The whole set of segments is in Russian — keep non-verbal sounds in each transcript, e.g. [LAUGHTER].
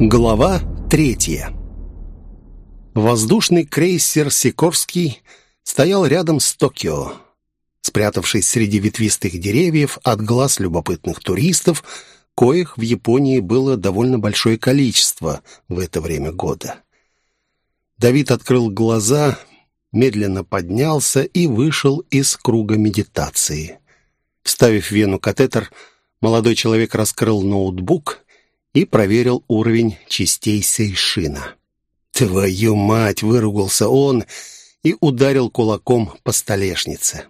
Глава третья Воздушный крейсер «Сикорский» стоял рядом с Токио. Спрятавшись среди ветвистых деревьев от глаз любопытных туристов, коих в Японии было довольно большое количество в это время года. Давид открыл глаза, медленно поднялся и вышел из круга медитации. Вставив вену катетер, молодой человек раскрыл ноутбук и проверил уровень частей сейшина. «Твою мать!» — выругался он и ударил кулаком по столешнице.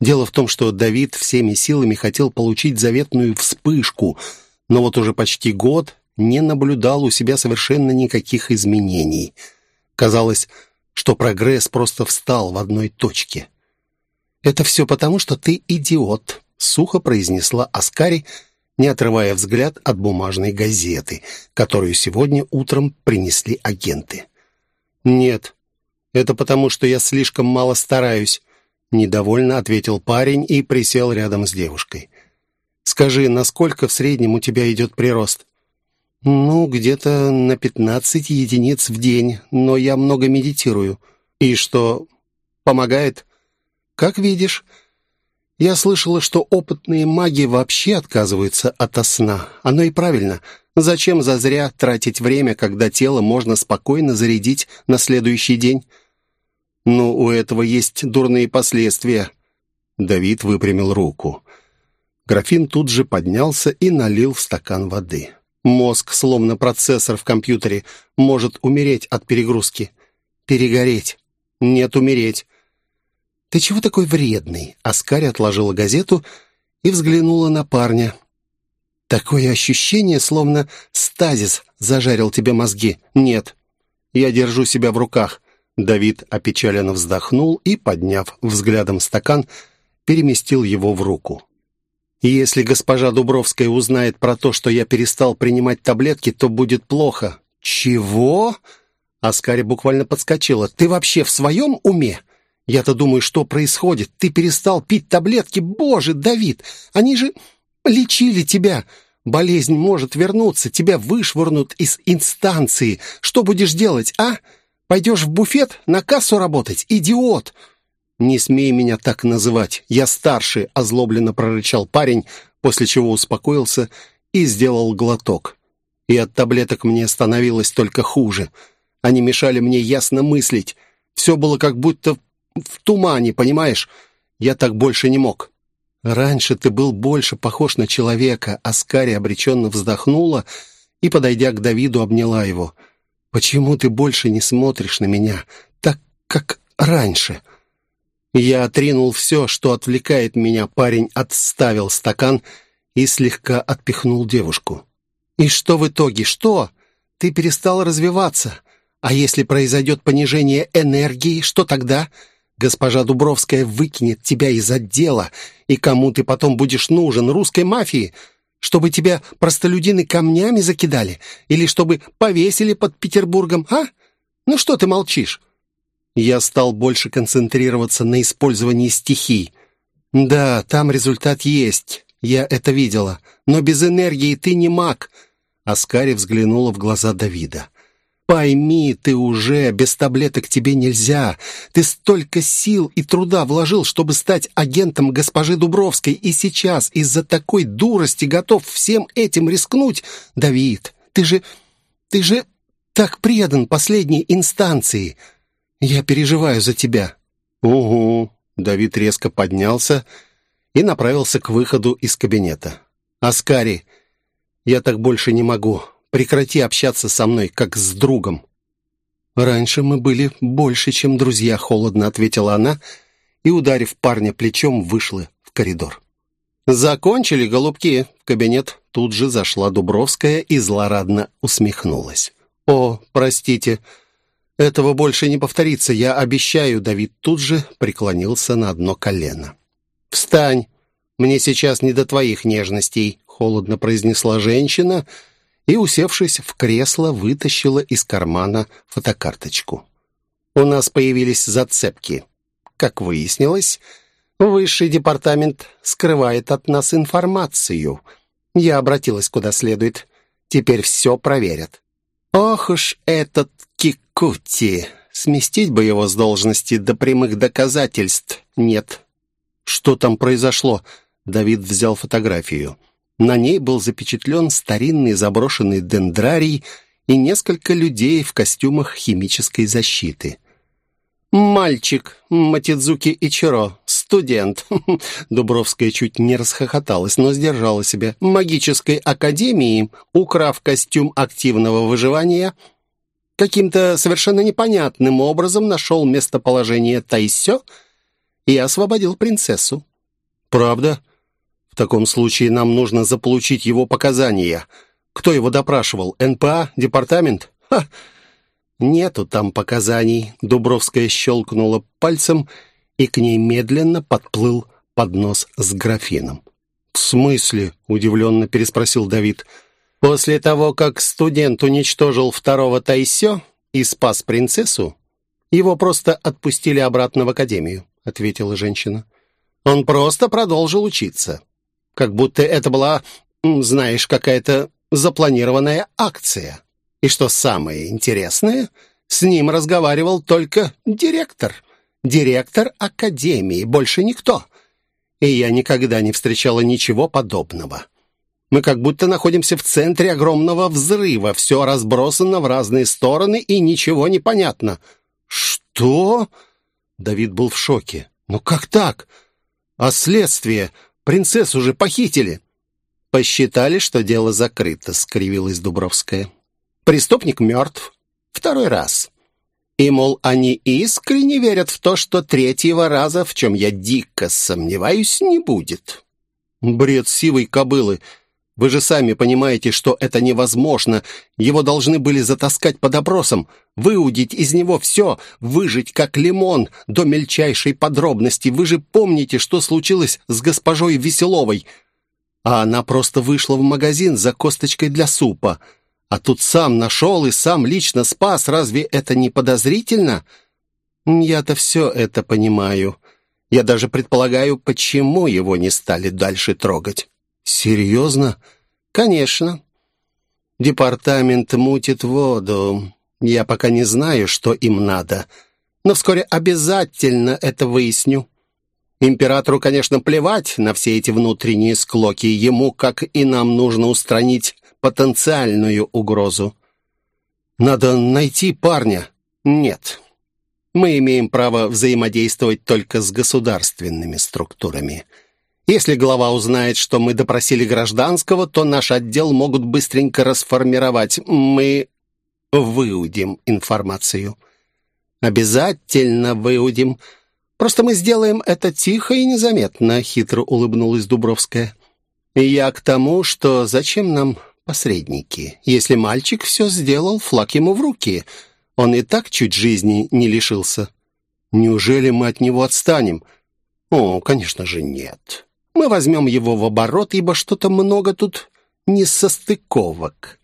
Дело в том, что Давид всеми силами хотел получить заветную вспышку, но вот уже почти год не наблюдал у себя совершенно никаких изменений. Казалось, что прогресс просто встал в одной точке. «Это все потому, что ты идиот», — сухо произнесла Аскари, не отрывая взгляд от бумажной газеты, которую сегодня утром принесли агенты. «Нет, это потому, что я слишком мало стараюсь. Недовольно ответил парень и присел рядом с девушкой. «Скажи, насколько в среднем у тебя идет прирост?» «Ну, где-то на пятнадцать единиц в день, но я много медитирую». «И что, помогает?» «Как видишь». «Я слышала, что опытные маги вообще отказываются от сна. Оно и правильно. Зачем зазря тратить время, когда тело можно спокойно зарядить на следующий день?» Но у этого есть дурные последствия». Давид выпрямил руку. Графин тут же поднялся и налил в стакан воды. Мозг, словно процессор в компьютере, может умереть от перегрузки. Перегореть. Нет, умереть. «Ты чего такой вредный?» Аскарь отложила газету и взглянула на парня. «Такое ощущение, словно стазис зажарил тебе мозги. Нет, я держу себя в руках. Давид опечаленно вздохнул и, подняв взглядом стакан, переместил его в руку. «Если госпожа Дубровская узнает про то, что я перестал принимать таблетки, то будет плохо». «Чего?» Аскари буквально подскочила. «Ты вообще в своем уме? Я-то думаю, что происходит. Ты перестал пить таблетки. Боже, Давид, они же лечили тебя. Болезнь может вернуться, тебя вышвырнут из инстанции. Что будешь делать, а?» Пойдешь в буфет на кассу работать, идиот!» «Не смей меня так называть. Я старший», — озлобленно прорычал парень, после чего успокоился и сделал глоток. И от таблеток мне становилось только хуже. Они мешали мне ясно мыслить. Все было как будто в тумане, понимаешь? Я так больше не мог. Раньше ты был больше похож на человека. Аскари обреченно вздохнула и, подойдя к Давиду, обняла его — Почему ты больше не смотришь на меня так, как раньше?» Я отринул все, что отвлекает меня. Парень отставил стакан и слегка отпихнул девушку. «И что в итоге? Что? Ты перестал развиваться. А если произойдет понижение энергии, что тогда?» Госпожа Дубровская выкинет тебя из отдела, и кому ты потом будешь нужен? Русской мафии? Чтобы тебя простолюдины камнями закидали? Или чтобы повесили под Петербургом, а? Ну что ты молчишь?» Я стал больше концентрироваться на использовании стихий. «Да, там результат есть. Я это видела. Но без энергии ты не маг». Аскари взглянула в глаза Давида. Пойми, ты уже, без таблеток тебе нельзя. Ты столько сил и труда вложил, чтобы стать агентом госпожи Дубровской, и сейчас из-за такой дурости готов всем этим рискнуть? Давид, ты же... ты же так предан последней инстанции. Я переживаю за тебя». «Угу». Давид резко поднялся и направился к выходу из кабинета. «Аскари, я так больше не могу. Прекрати общаться со мной, как с другом». «Раньше мы были больше, чем друзья», — холодно ответила она и, ударив парня плечом, вышла в коридор. «Закончили, голубки!» В кабинет тут же зашла Дубровская и злорадно усмехнулась. «О, простите, этого больше не повторится, я обещаю», Давид тут же преклонился на одно колено. «Встань! Мне сейчас не до твоих нежностей», — холодно произнесла женщина — и, усевшись в кресло, вытащила из кармана фотокарточку. «У нас появились зацепки. Как выяснилось, высший департамент скрывает от нас информацию. Я обратилась куда следует. Теперь все проверят. Ох уж этот Кикути! Сместить бы его с должности до прямых доказательств нет. Что там произошло? Давид взял фотографию. На ней был запечатлен старинный заброшенный дендрарий и несколько людей в костюмах химической защиты. «Мальчик, Матидзуки Ичиро, студент». [LAUGHS] Дубровская чуть не расхохоталась, но сдержала себя. «Магической академии, украв костюм активного выживания, каким-то совершенно непонятным образом нашел местоположение Тайсё и освободил принцессу». «Правда?» В таком случае нам нужно заполучить его показания. Кто его допрашивал? НПА? Департамент? Ха! Нету там показаний. Дубровская щелкнула пальцем, и к ней медленно подплыл поднос с графином. «В смысле?» — удивленно переспросил Давид. «После того, как студент уничтожил второго Тайсё и спас принцессу, его просто отпустили обратно в академию», — ответила женщина. «Он просто продолжил учиться как будто это была, знаешь, какая-то запланированная акция. И что самое интересное, с ним разговаривал только директор. Директор академии, больше никто. И я никогда не встречала ничего подобного. Мы как будто находимся в центре огромного взрыва, все разбросано в разные стороны и ничего не понятно. «Что?» Давид был в шоке. «Ну как так? А следствие? Принцессу же похитили!» «Посчитали, что дело закрыто», — скривилась Дубровская. «Преступник мертв. Второй раз. И, мол, они искренне верят в то, что третьего раза, в чем я дико сомневаюсь, не будет». «Бред сивой кобылы. Вы же сами понимаете, что это невозможно. Его должны были затаскать под опросом, выудить из него все, выжить как лимон до мельчайшей подробности. Вы же помните, что случилось с госпожой Веселовой. А она просто вышла в магазин за косточкой для супа. А тут сам нашел и сам лично спас. Разве это не подозрительно? Я-то все это понимаю. Я даже предполагаю, почему его не стали дальше трогать. «Серьезно?» «Конечно. Департамент мутит воду. Я пока не знаю, что им надо, но вскоре обязательно это выясню. Императору, конечно, плевать на все эти внутренние склоки. Ему, как и нам, нужно устранить потенциальную угрозу. Надо найти парня. Нет. Мы имеем право взаимодействовать только с государственными структурами. Если глава узнает, что мы допросили гражданского, то наш отдел могут быстренько расформировать. Мы выудим информацию. Обязательно выудим. Просто мы сделаем это тихо и незаметно, хитро улыбнулась Дубровская. Я к тому, что зачем нам посредники? Если мальчик все сделал, флаг ему в руки. Он и так чуть жизни не лишился. Неужели мы от него отстанем? О, конечно же, нет. Мы возьмем его в оборот, ибо что-то много тут несостыковок.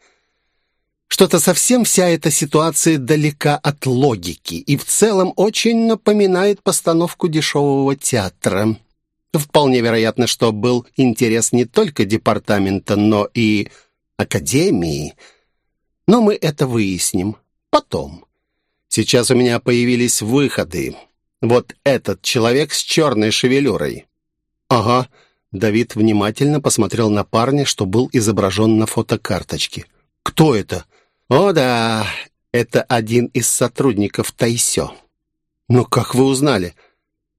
Что-то совсем вся эта ситуация далека от логики и в целом очень напоминает постановку дешевого театра. Вполне вероятно, что был интерес не только департамента, но и академии. Но мы это выясним потом. Сейчас у меня появились выходы. Вот этот человек с черной шевелюрой. «Ага». Давид внимательно посмотрел на парня, что был изображен на фотокарточке. «Кто это?» «О да, это один из сотрудников Тайсё». «Но как вы узнали?»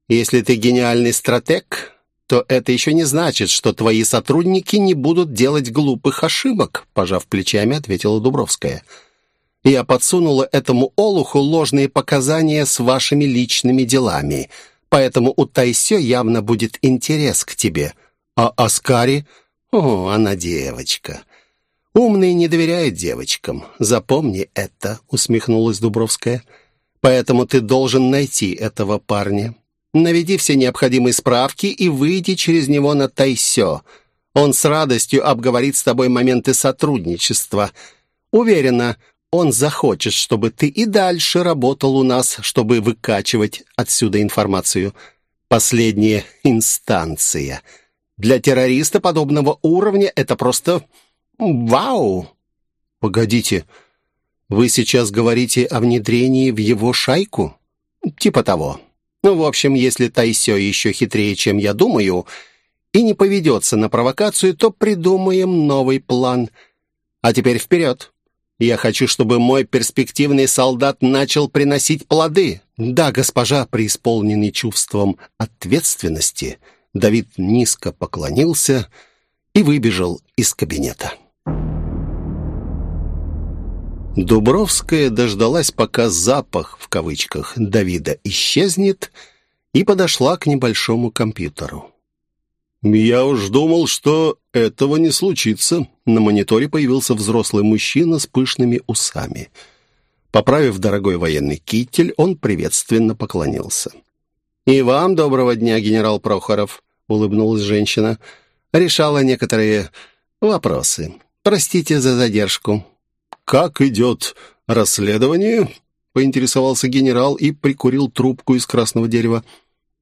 «Если ты гениальный стратег, то это еще не значит, что твои сотрудники не будут делать глупых ошибок», пожав плечами, ответила Дубровская. «Я подсунула этому олуху ложные показания с вашими личными делами поэтому у Тайсё явно будет интерес к тебе. А Аскари? О, она девочка. Умные не доверяют девочкам. Запомни это, усмехнулась Дубровская. Поэтому ты должен найти этого парня. Наведи все необходимые справки и выйди через него на Тайсё. Он с радостью обговорит с тобой моменты сотрудничества. Уверена, он захочет, чтобы ты и дальше работал у нас, чтобы выкачивать отсюда информацию. Последняя инстанция. Для террориста подобного уровня это просто вау. Погодите, Вы сейчас говорите о внедрении в его шайку? Типа того. Ну, в общем, если Тайсё еще хитрее, чем я думаю, и не поведется на провокацию, то придумаем новый план. А теперь вперед. Я хочу, чтобы мой перспективный солдат начал приносить плоды. Да, госпожа, преисполненный чувством ответственности, Давид низко поклонился и выбежал из кабинета. Дубровская дождалась, пока «запах» в кавычках Давида исчезнет, и подошла к небольшому компьютеру. «Я уж думал, что этого не случится». На мониторе появился взрослый мужчина с пышными усами. Поправив дорогой военный китель, он приветственно поклонился. «И вам доброго дня, генерал Прохоров», — улыбнулась женщина. «Решала некоторые вопросы. Простите за задержку». «Как идет расследование?» — поинтересовался генерал и прикурил трубку из красного дерева.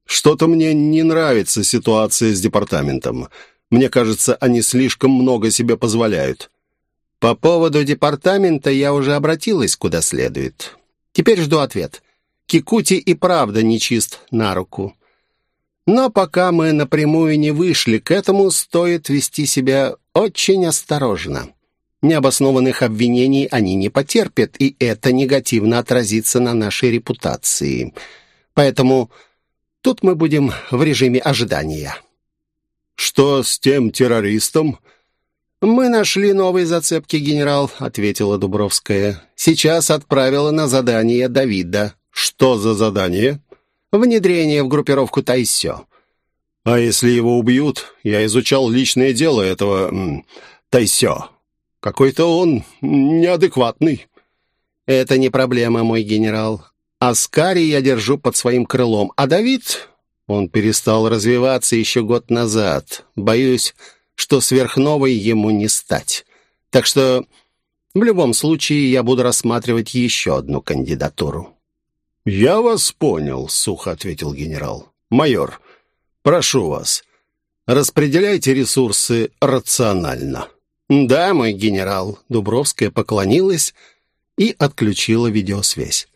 Что-то мне не нравится ситуация с департаментом. Мне кажется, они слишком много себе позволяют. По поводу департамента я уже обратилась куда следует. Теперь жду ответ. Кикути и правда нечист на руку. Но пока мы напрямую не вышли к этому, стоит вести себя очень осторожно. Необоснованных обвинений они не потерпят, и это негативно отразится на нашей репутации. Поэтому Тут мы будем в режиме ожидания». «Что с тем террористом?» «Мы нашли новые зацепки, генерал», — ответила Дубровская. «Сейчас отправила на задание Давида». «Что за задание?» «Внедрение в группировку Тайсё». «А если его убьют? Я изучал личное дело этого... М, Тайсё. Какой-то он неадекватный». «Это не проблема, мой генерал. Аскари я держу под своим крылом, а Давид... Он перестал развиваться еще год назад. Боюсь, что сверхновой ему не стать. Так что в любом случае я буду рассматривать еще одну кандидатуру». «Я вас понял», — сухо ответил генерал. «Майор, прошу вас, распределяйте ресурсы рационально». «Да, мой генерал», — Дубровская поклонилась и отключила видеосвязь.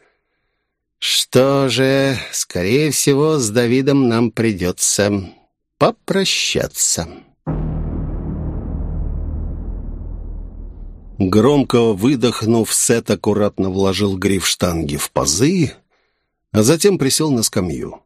Что же, скорее всего, с Давидом нам придется попрощаться. Громко выдохнув, Сет аккуратно вложил гриф штанги в пазы, а затем присел на скамью.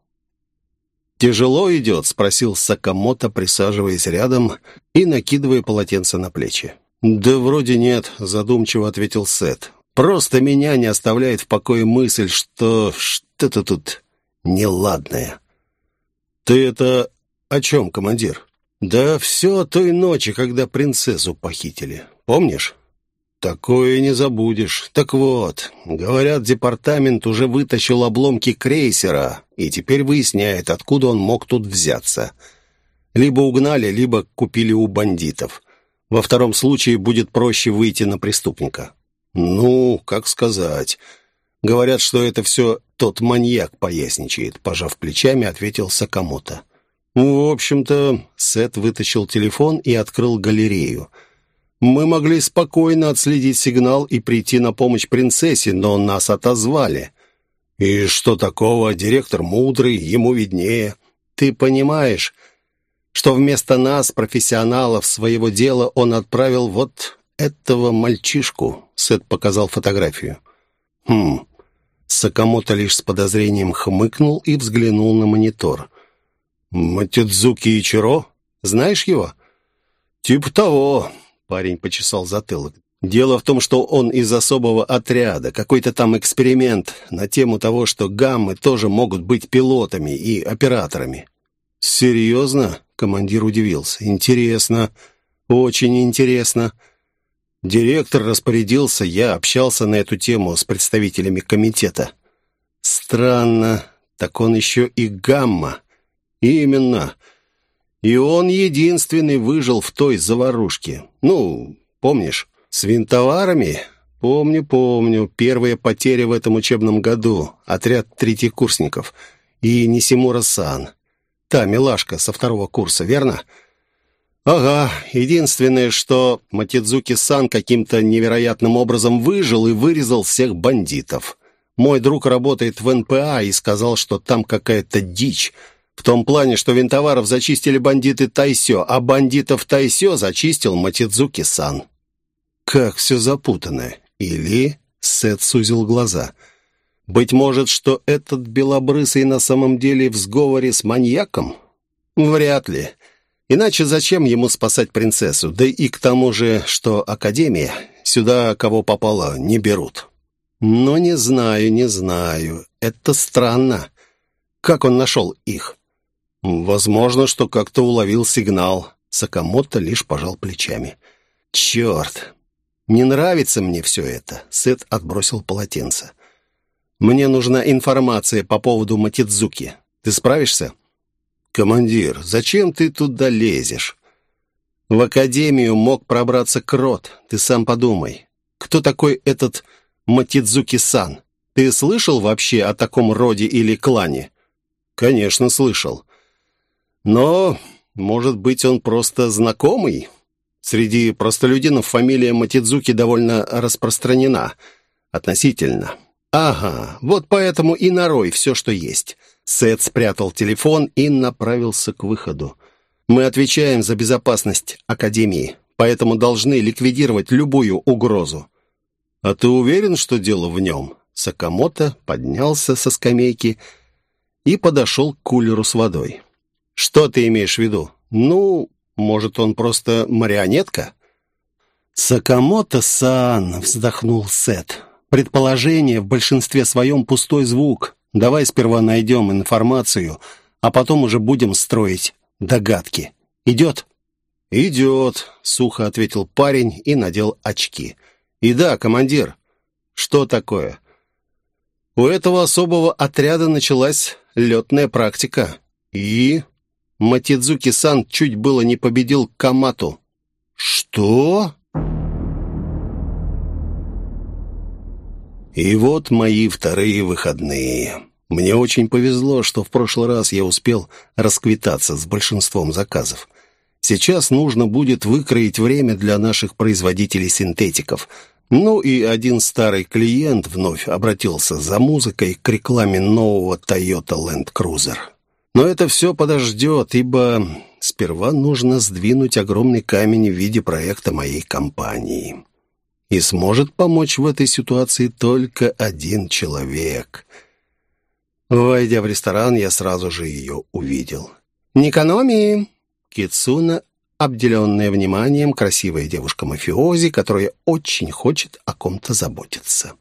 «Тяжело идет?» — спросил Сакамото, присаживаясь рядом и накидывая полотенце на плечи. «Да вроде нет», — задумчиво ответил Сет. Просто меня не оставляет в покое мысль, что что-то тут неладное. «Ты это о чем, командир?» «Да все той ночи, когда принцессу похитили. Помнишь?» «Такое не забудешь. Так вот, говорят, департамент уже вытащил обломки крейсера и теперь выясняет, откуда он мог тут взяться. Либо угнали, либо купили у бандитов. Во втором случае будет проще выйти на преступника. «Ну, как сказать. Говорят, что это все тот маньяк поясничает», — пожав плечами, ответил Сакамото. «В общем-то...» — Сет вытащил телефон и открыл галерею. «Мы могли спокойно отследить сигнал и прийти на помощь принцессе, но нас отозвали». «И что такого? Директор мудрый, ему виднее». «Ты понимаешь, что вместо нас, профессионалов своего дела, он отправил вот этого мальчишку?» Сет показал фотографию. «Хм...» Сакамото лишь с подозрением хмыкнул и взглянул на монитор. «Матидзуки Ичиро? Знаешь его?» «Типа того», — парень почесал затылок. «Дело в том, что он из особого отряда, какой-то там эксперимент на тему того, что гаммы тоже могут быть пилотами и операторами». «Серьезно?» — командир удивился. «Интересно, очень интересно». Директор распорядился, я общался на эту тему с представителями комитета. Странно, так он еще и гамма. Именно. И он единственный выжил в той заварушке. Ну, помнишь, с винтоварами? Помню, помню. Первая потеря в этом учебном году. Отряд третьекурсников. И Нисимура-сан. Та милашка со второго курса, верно? «Ага, единственное, что Матидзуки-сан каким-то невероятным образом выжил и вырезал всех бандитов. Мой друг работает в НПА и сказал, что там какая-то дичь. В том плане, что винтоваров зачистили бандиты Тайсё, а бандитов Тайсё зачистил Матидзуки-сан». «Как все запутано. Или...» — Сет сузил глаза. «Быть может, что этот белобрысый на самом деле в сговоре с маньяком?» «Вряд ли». Иначе зачем ему спасать принцессу? Да и к тому же, что Академия сюда кого попало не берут. Но не знаю, не знаю. Это странно. Как он нашел их? Возможно, что как-то уловил сигнал. Сакамото лишь пожал плечами. Черт! Не нравится мне все это. Сет отбросил полотенце. Мне нужна информация по поводу Матидзуки. Ты справишься? «Командир, зачем ты туда лезешь?» «В академию мог пробраться крот, ты сам подумай. Кто такой этот Матидзуки-сан? Ты слышал вообще о таком роде или клане?» «Конечно, слышал. Но, может быть, он просто знакомый?» Среди простолюдинов фамилия Матидзуки довольно распространена. Относительно. Ага, вот поэтому и нарой все, что есть. Сет спрятал телефон и направился к выходу. «Мы отвечаем за безопасность Академии, поэтому должны ликвидировать любую угрозу». «А ты уверен, что дело в нем?» Сакамото поднялся со скамейки и подошел к кулеру с водой. «Что ты имеешь в виду? Ну, может, он просто марионетка?» «Сакамото-сан», — вздохнул Сет. «Предположение в большинстве своем пустой звук. Давай сперва найдем информацию, а потом уже будем строить догадки. Идет?» «Идет», — сухо ответил парень и надел очки. «И да, командир, что такое?» «У этого особого отряда началась летная практика. И...» Матидзуки-сан чуть было не победил Камату. «Что?» И вот мои вторые выходные. Мне очень повезло, что в прошлый раз я успел расквитаться с большинством заказов. Сейчас нужно будет выкроить время для наших производителей синтетиков. Ну и один старый клиент вновь обратился за музыкой к рекламе нового Toyota Land Cruiser. Но это все подождет, ибо сперва нужно сдвинуть огромный камень в виде проекта моей компании. И сможет помочь в этой ситуации только один человек. Войдя в ресторан, я сразу же ее увидел. «Никономии!» Кицуна, обделенная вниманием, красивая девушка-мафиози, которая очень хочет о ком-то заботиться.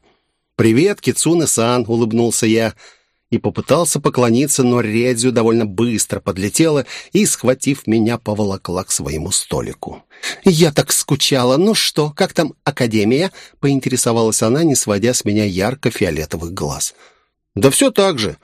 «Привет, Кицуна-сан!» — улыбнулся я и попытался поклониться, но Редзю довольно быстро подлетела и, схватив меня, поволокла к своему столику. «Я так скучала. Ну что, как там Академия?» — поинтересовалась она, не сводя с меня ярко-фиолетовых глаз. «Да все так же.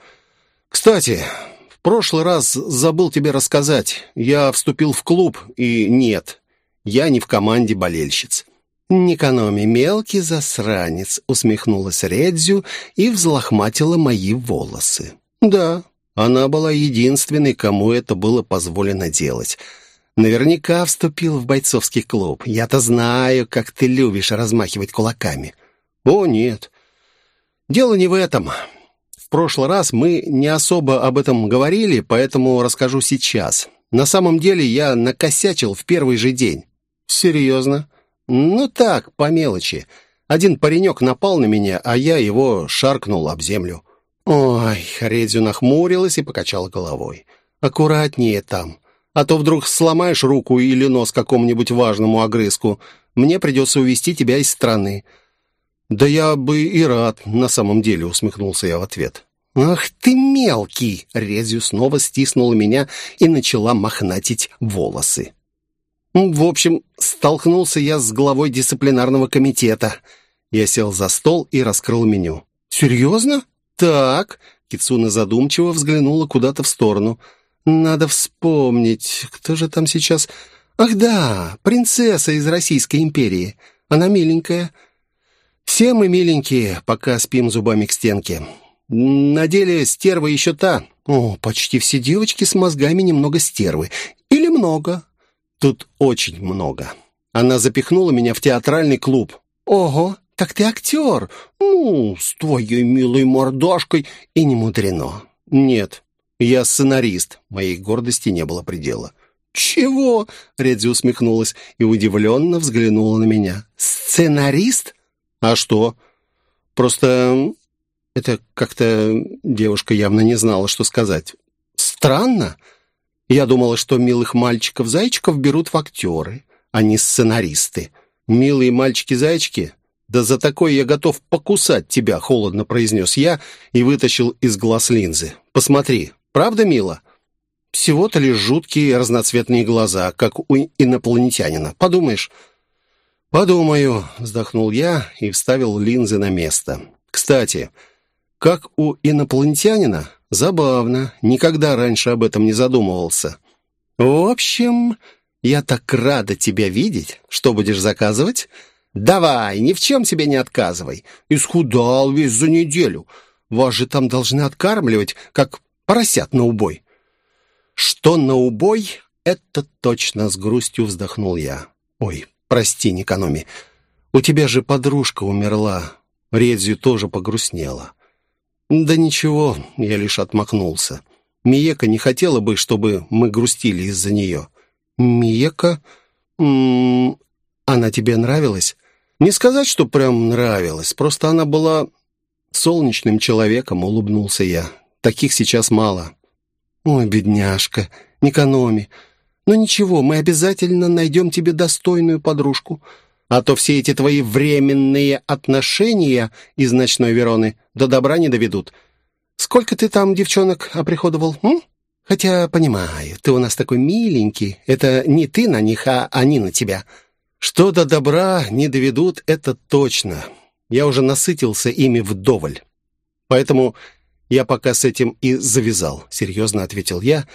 Кстати, в прошлый раз забыл тебе рассказать. Я вступил в клуб, и нет, я не в команде болельщиц». «Никономи, мелкий засранец», — усмехнулась Редзю и взлохматила мои волосы. «Да, она была единственной, кому это было позволено делать». Наверняка вступил в бойцовский клуб. Я-то знаю, как ты любишь размахивать кулаками. О, нет. Дело не в этом. В прошлый раз мы не особо об этом говорили, поэтому расскажу сейчас. На самом деле я накосячил в первый же день. Серьезно? Ну так, по мелочи. Один паренек напал на меня, а я его шаркнул об землю. Ой, Редзю нахмурилась и покачала головой. Аккуратнее там а то вдруг сломаешь руку или нос какому-нибудь важному огрызку. Мне придется увести тебя из страны». «Да я бы и рад, на самом деле», — усмехнулся я в ответ. «Ах ты мелкий!» — Резю снова стиснула меня и начала мохнатить волосы. В общем, столкнулся я с главой дисциплинарного комитета. Я сел за стол и раскрыл меню. «Серьезно?» «Так». Кицуна задумчиво взглянула куда-то в сторону. Надо вспомнить, кто же там сейчас... Ах да, принцесса из Российской империи. Она миленькая. Все мы миленькие, пока спим зубами к стенке. На деле стерва еще та. О, почти все девочки с мозгами немного стервы. Или много. Тут очень много. Она запихнула меня в театральный клуб. Ого, так ты актер. Ну, с твоей милой мордашкой и не мудрено. Нет, я сценарист. Моей гордости не было предела. «Чего?» — Редзи усмехнулась и удивленно взглянула на меня. «Сценарист?» «А что?» «Просто это как-то девушка явно не знала, что сказать. Странно. Я думала, что милых мальчиков-зайчиков берут в актеры, а не сценаристы. Милые мальчики-зайчики? Да за такое я готов покусать тебя, холодно произнес я и вытащил из глаз линзы. Посмотри, правда мило? Всего-то лишь жуткие разноцветные глаза, как у инопланетянина. Подумаешь? «Подумаю», — вздохнул я и вставил линзы на место. «Кстати, как у инопланетянина? Забавно. Никогда раньше об этом не задумывался. В общем, я так рада тебя видеть. Что будешь заказывать? Давай, ни в чем себе не отказывай. Исхудал весь за неделю. Вас же там должны откармливать, как поросят на убой. Что на убой, это точно с грустью вздохнул я. Ой, прости, Никономи. У тебя же подружка умерла. Редзю тоже погрустнела. «Да ничего», — я лишь отмахнулся. «Миека не хотела бы, чтобы мы грустили из-за нее». «Миека? М м-м, -м, она тебе нравилась?» «Не сказать, что прям нравилась, просто она была солнечным человеком», — улыбнулся я. «Таких сейчас мало». «Ой, бедняжка, не экономи. Но ничего, мы обязательно найдем тебе достойную подружку. А то все эти твои временные отношения из ночной Вероны до добра не доведут. Сколько ты там девчонок оприходовал, м? Хотя, понимаю, ты у нас такой миленький. Это не ты на них, а они на тебя. Что до добра не доведут, это точно. Я уже насытился ими вдоволь. Поэтому я пока с этим и завязал, серьезно ответил я,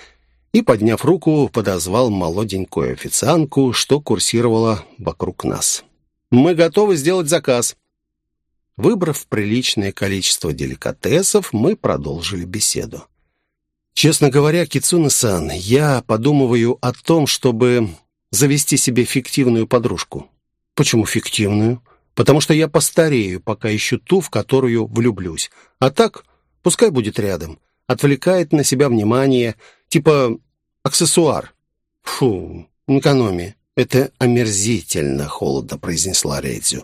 и, подняв руку, подозвал молоденькую официантку, что курсировала вокруг нас. Мы готовы сделать заказ». Выбрав приличное количество деликатесов, мы продолжили беседу. «Честно говоря, Кицуна-сан, я подумываю о том, чтобы завести себе фиктивную подружку». «Почему фиктивную?» «Потому что я постарею, пока ищу ту, в которую влюблюсь. А так, пускай будет рядом. Отвлекает на себя внимание, типа аксессуар». «Фу, экономия. «Это омерзительно», — холодно произнесла Редзю.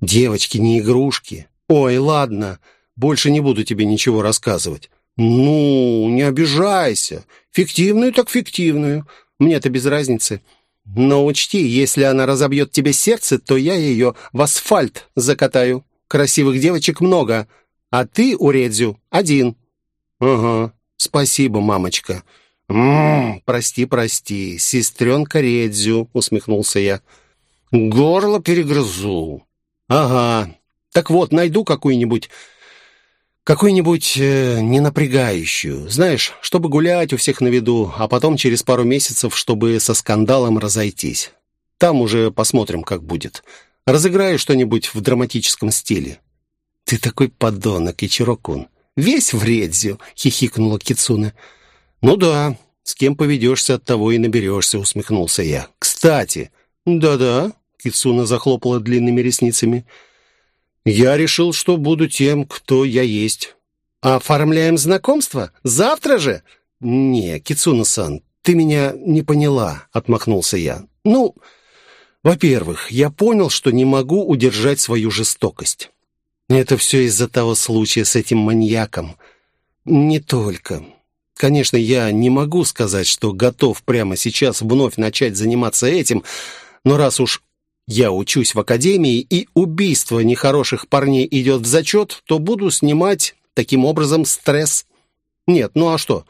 «Девочки не игрушки. Ой, ладно, больше не буду тебе ничего рассказывать». «Ну, не обижайся. Фиктивную так фиктивную. Мне-то без разницы. Но учти, если она разобьет тебе сердце, то я ее в асфальт закатаю. Красивых девочек много, а ты у Редзю один». «Ага, спасибо, мамочка». «М-м, прости, прости, сестренка Редзю», — усмехнулся я. «Горло перегрызу». «Ага. Так вот, найду какую-нибудь... какую-нибудь э, ненапрягающую. Знаешь, чтобы гулять у всех на виду, а потом через пару месяцев, чтобы со скандалом разойтись. Там уже посмотрим, как будет. Разыграю что-нибудь в драматическом стиле». «Ты такой подонок, Ичирокун. Весь в Редзю», — хихикнула Кицуна. «Кицуна». «Ну да, с кем поведешься, от того и наберешься», — усмехнулся я. «Кстати...» «Да-да», — Кицуна захлопала длинными ресницами. «Я решил, что буду тем, кто я есть». «Оформляем знакомство? Завтра же?» «Не, Кицуна-сан, ты меня не поняла», — отмахнулся я. «Ну, во-первых, я понял, что не могу удержать свою жестокость. Это все из-за того случая с этим маньяком. Не только. Конечно, я не могу сказать, что готов прямо сейчас вновь начать заниматься этим, но раз уж я учусь в академии и убийство нехороших парней идет в зачет, то буду снимать таким образом стресс. Нет, ну а что?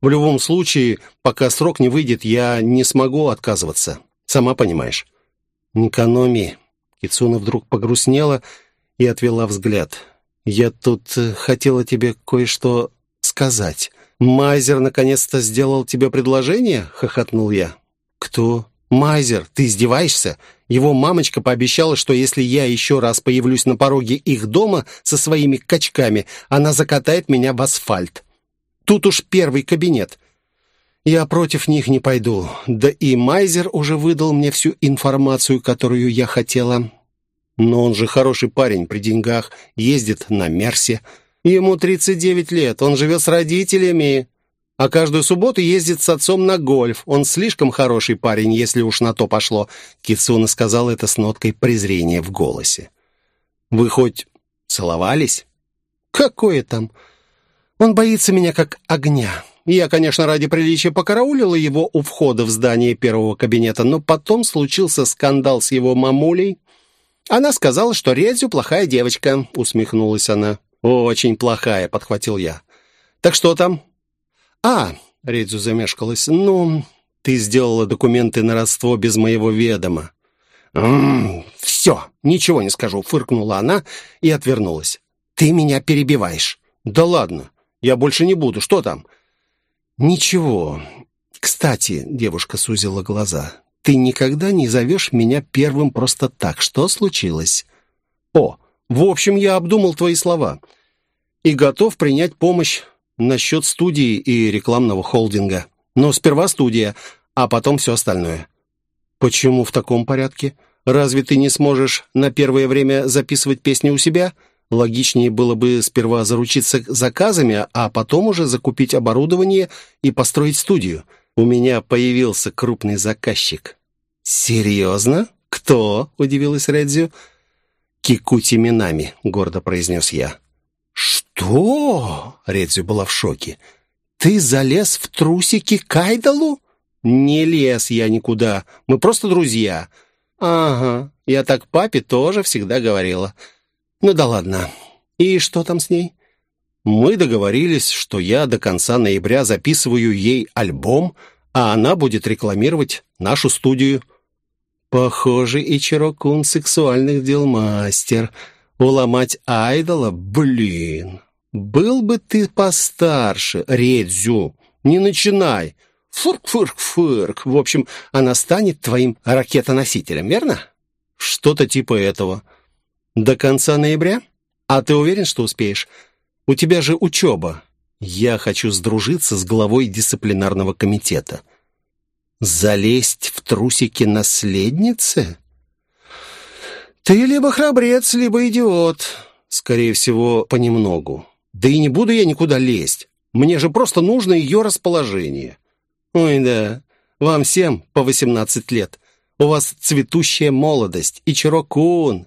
В любом случае, пока срок не выйдет, я не смогу отказываться. Сама понимаешь. Экономи. Кицуна вдруг погрустнела и отвела взгляд. Я тут э, хотела тебе кое-что сказать. «Майзер наконец-то сделал тебе предложение?» — хохотнул я. «Кто?» «Майзер, ты издеваешься? Его мамочка пообещала, что если я еще раз появлюсь на пороге их дома со своими качками, она закатает меня в асфальт. Тут уж первый кабинет». Я против них не пойду. Да и Майзер уже выдал мне всю информацию, которую я хотела. Но он же хороший парень при деньгах, ездит на Мерсе. Ему 39 лет, он живет с родителями, а каждую субботу ездит с отцом на гольф. Он слишком хороший парень, если уж на то пошло». Кицуна сказал это с ноткой презрения в голосе. «Вы хоть целовались?» «Какое там? Он боится меня как огня. Я, конечно, ради приличия покараулила его у входа в здание первого кабинета, но потом случился скандал с его мамулей. Она сказала, что Редзю плохая девочка», — усмехнулась она. «Очень плохая», — подхватил я. «Так что там?» «А», — Редзю замешкалась, — «ну, ты сделала документы на родство без моего ведома». «М -м, «Все, ничего не скажу», — фыркнула она и отвернулась. «Ты меня перебиваешь». «Да ладно, я больше не буду. Что там?» «Ничего. Кстати», — девушка сузила глаза, — «ты никогда не зовешь меня первым просто так. Что случилось?» «О, в общем, я обдумал твои слова и готов принять помощь насчет студии и рекламного холдинга. Но сперва студия, а потом все остальное». «Почему в таком порядке? Разве ты не сможешь на первое время записывать песни у себя?» Логичнее было бы сперва заручиться заказами, а потом уже закупить оборудование и построить студию. У меня появился крупный заказчик. «Серьезно? Кто?» — удивилась Редзю. «Кикути Минами», — гордо произнес я. «Что?» — Редзю была в шоке. «Ты залез в трусики Кайдалу?» «Не лез я никуда. Мы просто друзья». «Ага, я так папе тоже всегда говорила». «Ну да ладно. И что там с ней?» «Мы договорились, что я до конца ноября записываю ей альбом, а она будет рекламировать нашу студию». «Похоже, и Чирокун сексуальных дел мастер. Уломать айдола? Блин! Был бы ты постарше, Редзю. Не начинай. Фырк-фырк-фырк. В общем, она станет твоим ракетоносителем, верно?» «Что-то типа этого». «До конца ноября? А ты уверен, что успеешь? У тебя же учеба. Я хочу сдружиться с главой дисциплинарного комитета». «Залезть в трусики наследницы?» «Ты либо храбрец, либо идиот. Скорее всего, понемногу. Да и не буду я никуда лезть. Мне же просто нужно ее расположение». «Ой, да, вам всем по восемнадцать лет. У вас цветущая молодость. И Чирокун,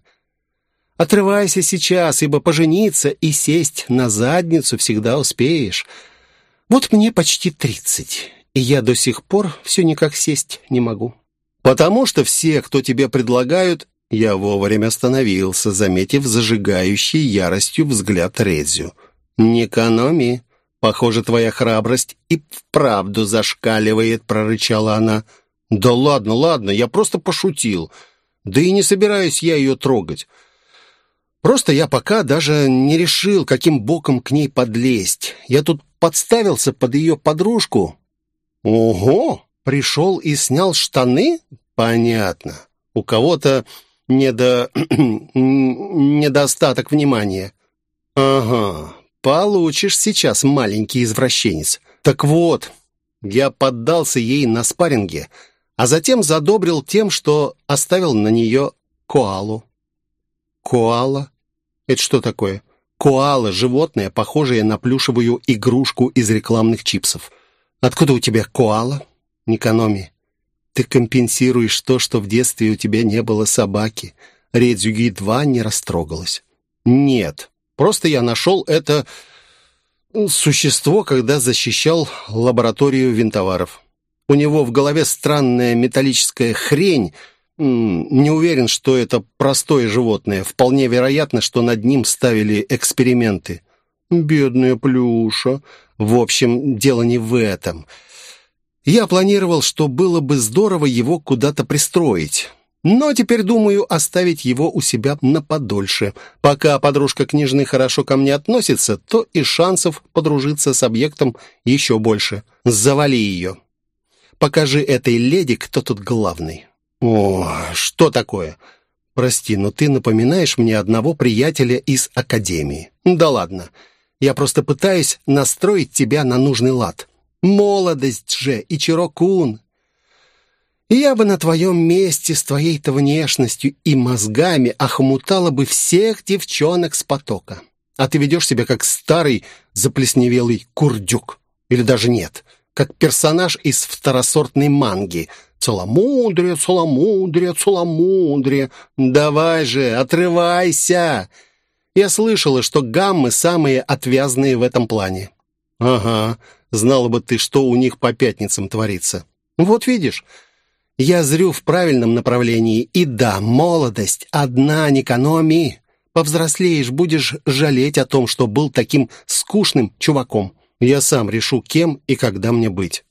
Отрывайся сейчас, ибо пожениться и сесть на задницу всегда успеешь. Вот мне почти тридцать, и я до сих пор все никак сесть не могу. Потому что все, кто тебе предлагают, я вовремя остановился, заметив зажигающий яростью взгляд Резю. «Не экономи. Похоже, твоя храбрость и вправду зашкаливает», — прорычала она. «Да ладно, ладно, я просто пошутил. Да и не собираюсь я ее трогать. Просто я пока даже не решил, каким боком к ней подлезть. Я тут подставился под ее подружку. Ого! Пришел и снял штаны? Понятно. У кого-то недо... [CLEARS THROAT] недостаток внимания. Ага, получишь сейчас, маленький извращенец. Так вот, я поддался ей на спарринге, а затем задобрил тем, что оставил на нее коалу. Коала? Это что такое? Коала, животное, похожее на плюшевую игрушку из рекламных чипсов. Откуда у тебя коала? Никономи. Ты компенсируешь то, что в детстве у тебя не было собаки. Редзюги едва не растрогалась. Нет, просто я нашел это существо, когда защищал лабораторию винтоваров. У него в голове странная металлическая хрень, не уверен, что это простое животное. Вполне вероятно, что над ним ставили эксперименты. Бедная Плюша. В общем, дело не в этом. Я планировал, что было бы здорово его куда-то пристроить. Но теперь думаю оставить его у себя на подольше. Пока подружка княжны хорошо ко мне относится, то и шансов подружиться с объектом еще больше. Завали ее. Покажи этой леди, кто тут главный. «О, что такое?» «Прости, но ты напоминаешь мне одного приятеля из академии». «Да ладно. Я просто пытаюсь настроить тебя на нужный лад. Молодость же, Ичиро-кун. Я бы на твоем месте с твоей-то внешностью и мозгами охмутала бы всех девчонок с потока. А ты ведешь себя как старый заплесневелый курдюк. Или даже нет, как персонаж из второсортной манги. Целомудрие, целомудрие, целомудрие. Давай же, отрывайся. Я слышала, что гаммы самые отвязные в этом плане. Ага, знала бы ты, что у них по пятницам творится. Вот видишь, я зрю в правильном направлении. И да, молодость одна, не экономи. Повзрослеешь, будешь жалеть о том, что был таким скучным чуваком. Я сам решу, кем и когда мне быть».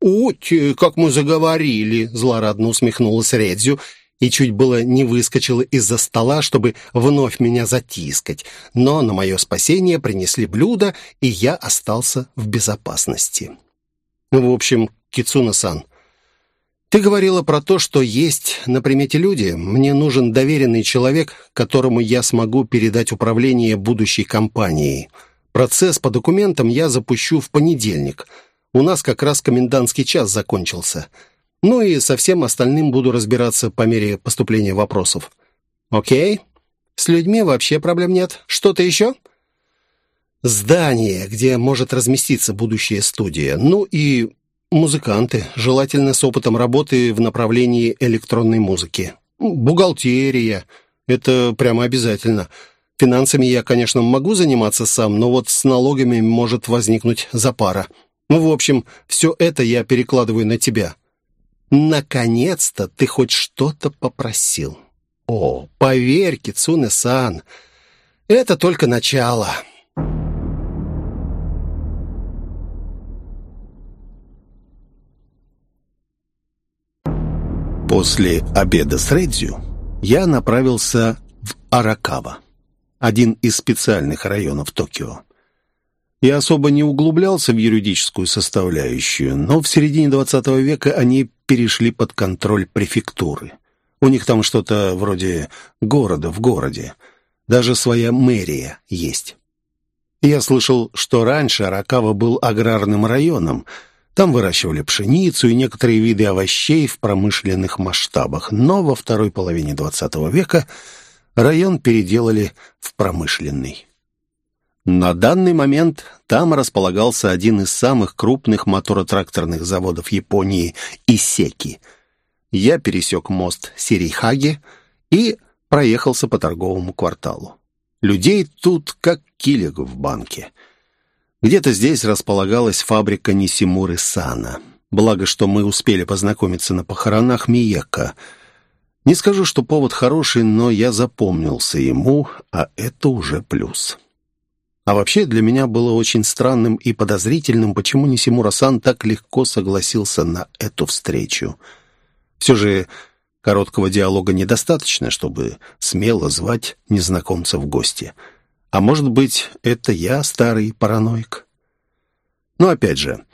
«Уть, как мы заговорили!» — злорадно усмехнулась Редзю и чуть было не выскочила из-за стола, чтобы вновь меня затискать. Но на мое спасение принесли блюдо, и я остался в безопасности. В общем, Кицуна-сан, ты говорила про то, что есть на примете люди. Мне нужен доверенный человек, которому я смогу передать управление будущей компанией. Процесс по документам я запущу в понедельник. У нас как раз комендантский час закончился. Ну и со всем остальным буду разбираться по мере поступления вопросов. Окей? С людьми вообще проблем нет. Что-то еще? Здание, где может разместиться будущая студия. Ну и Музыканты, желательно с опытом работы в направлении электронной музыки. Бухгалтерия. Это прямо обязательно. Финансами я, конечно, могу заниматься сам, но вот с налогами может возникнуть запара. Ну, в общем, все это я перекладываю на тебя. Наконец-то ты хоть что-то попросил. О, поверь, Кицуне-сан, это только начало. После обеда с Редзю я направился в Аракава, один из специальных районов Токио. Я особо не углублялся в юридическую составляющую, но в середине 20 века они перешли под контроль префектуры. У них там что-то вроде города в городе. Даже своя мэрия есть. Я слышал, что раньше Аракава был аграрным районом – там выращивали пшеницу и некоторые виды овощей в промышленных масштабах, но во второй половине XX века район переделали в промышленный. На данный момент там располагался один из самых крупных моторотракторных заводов Японии – Исеки. Я пересек мост Сирихаги и проехался по торговому кварталу. Людей тут как килек в банке. Где-то здесь располагалась фабрика Нисимуры Сана. Благо, что мы успели познакомиться на похоронах Миека. Не скажу, что повод хороший, но я запомнился ему, а это уже плюс. А вообще для меня было очень странным и подозрительным, почему Нисимура-сан так легко согласился на эту встречу. Все же короткого диалога недостаточно, чтобы смело звать незнакомца в гости — а может быть, это я старый параноик? Но опять же,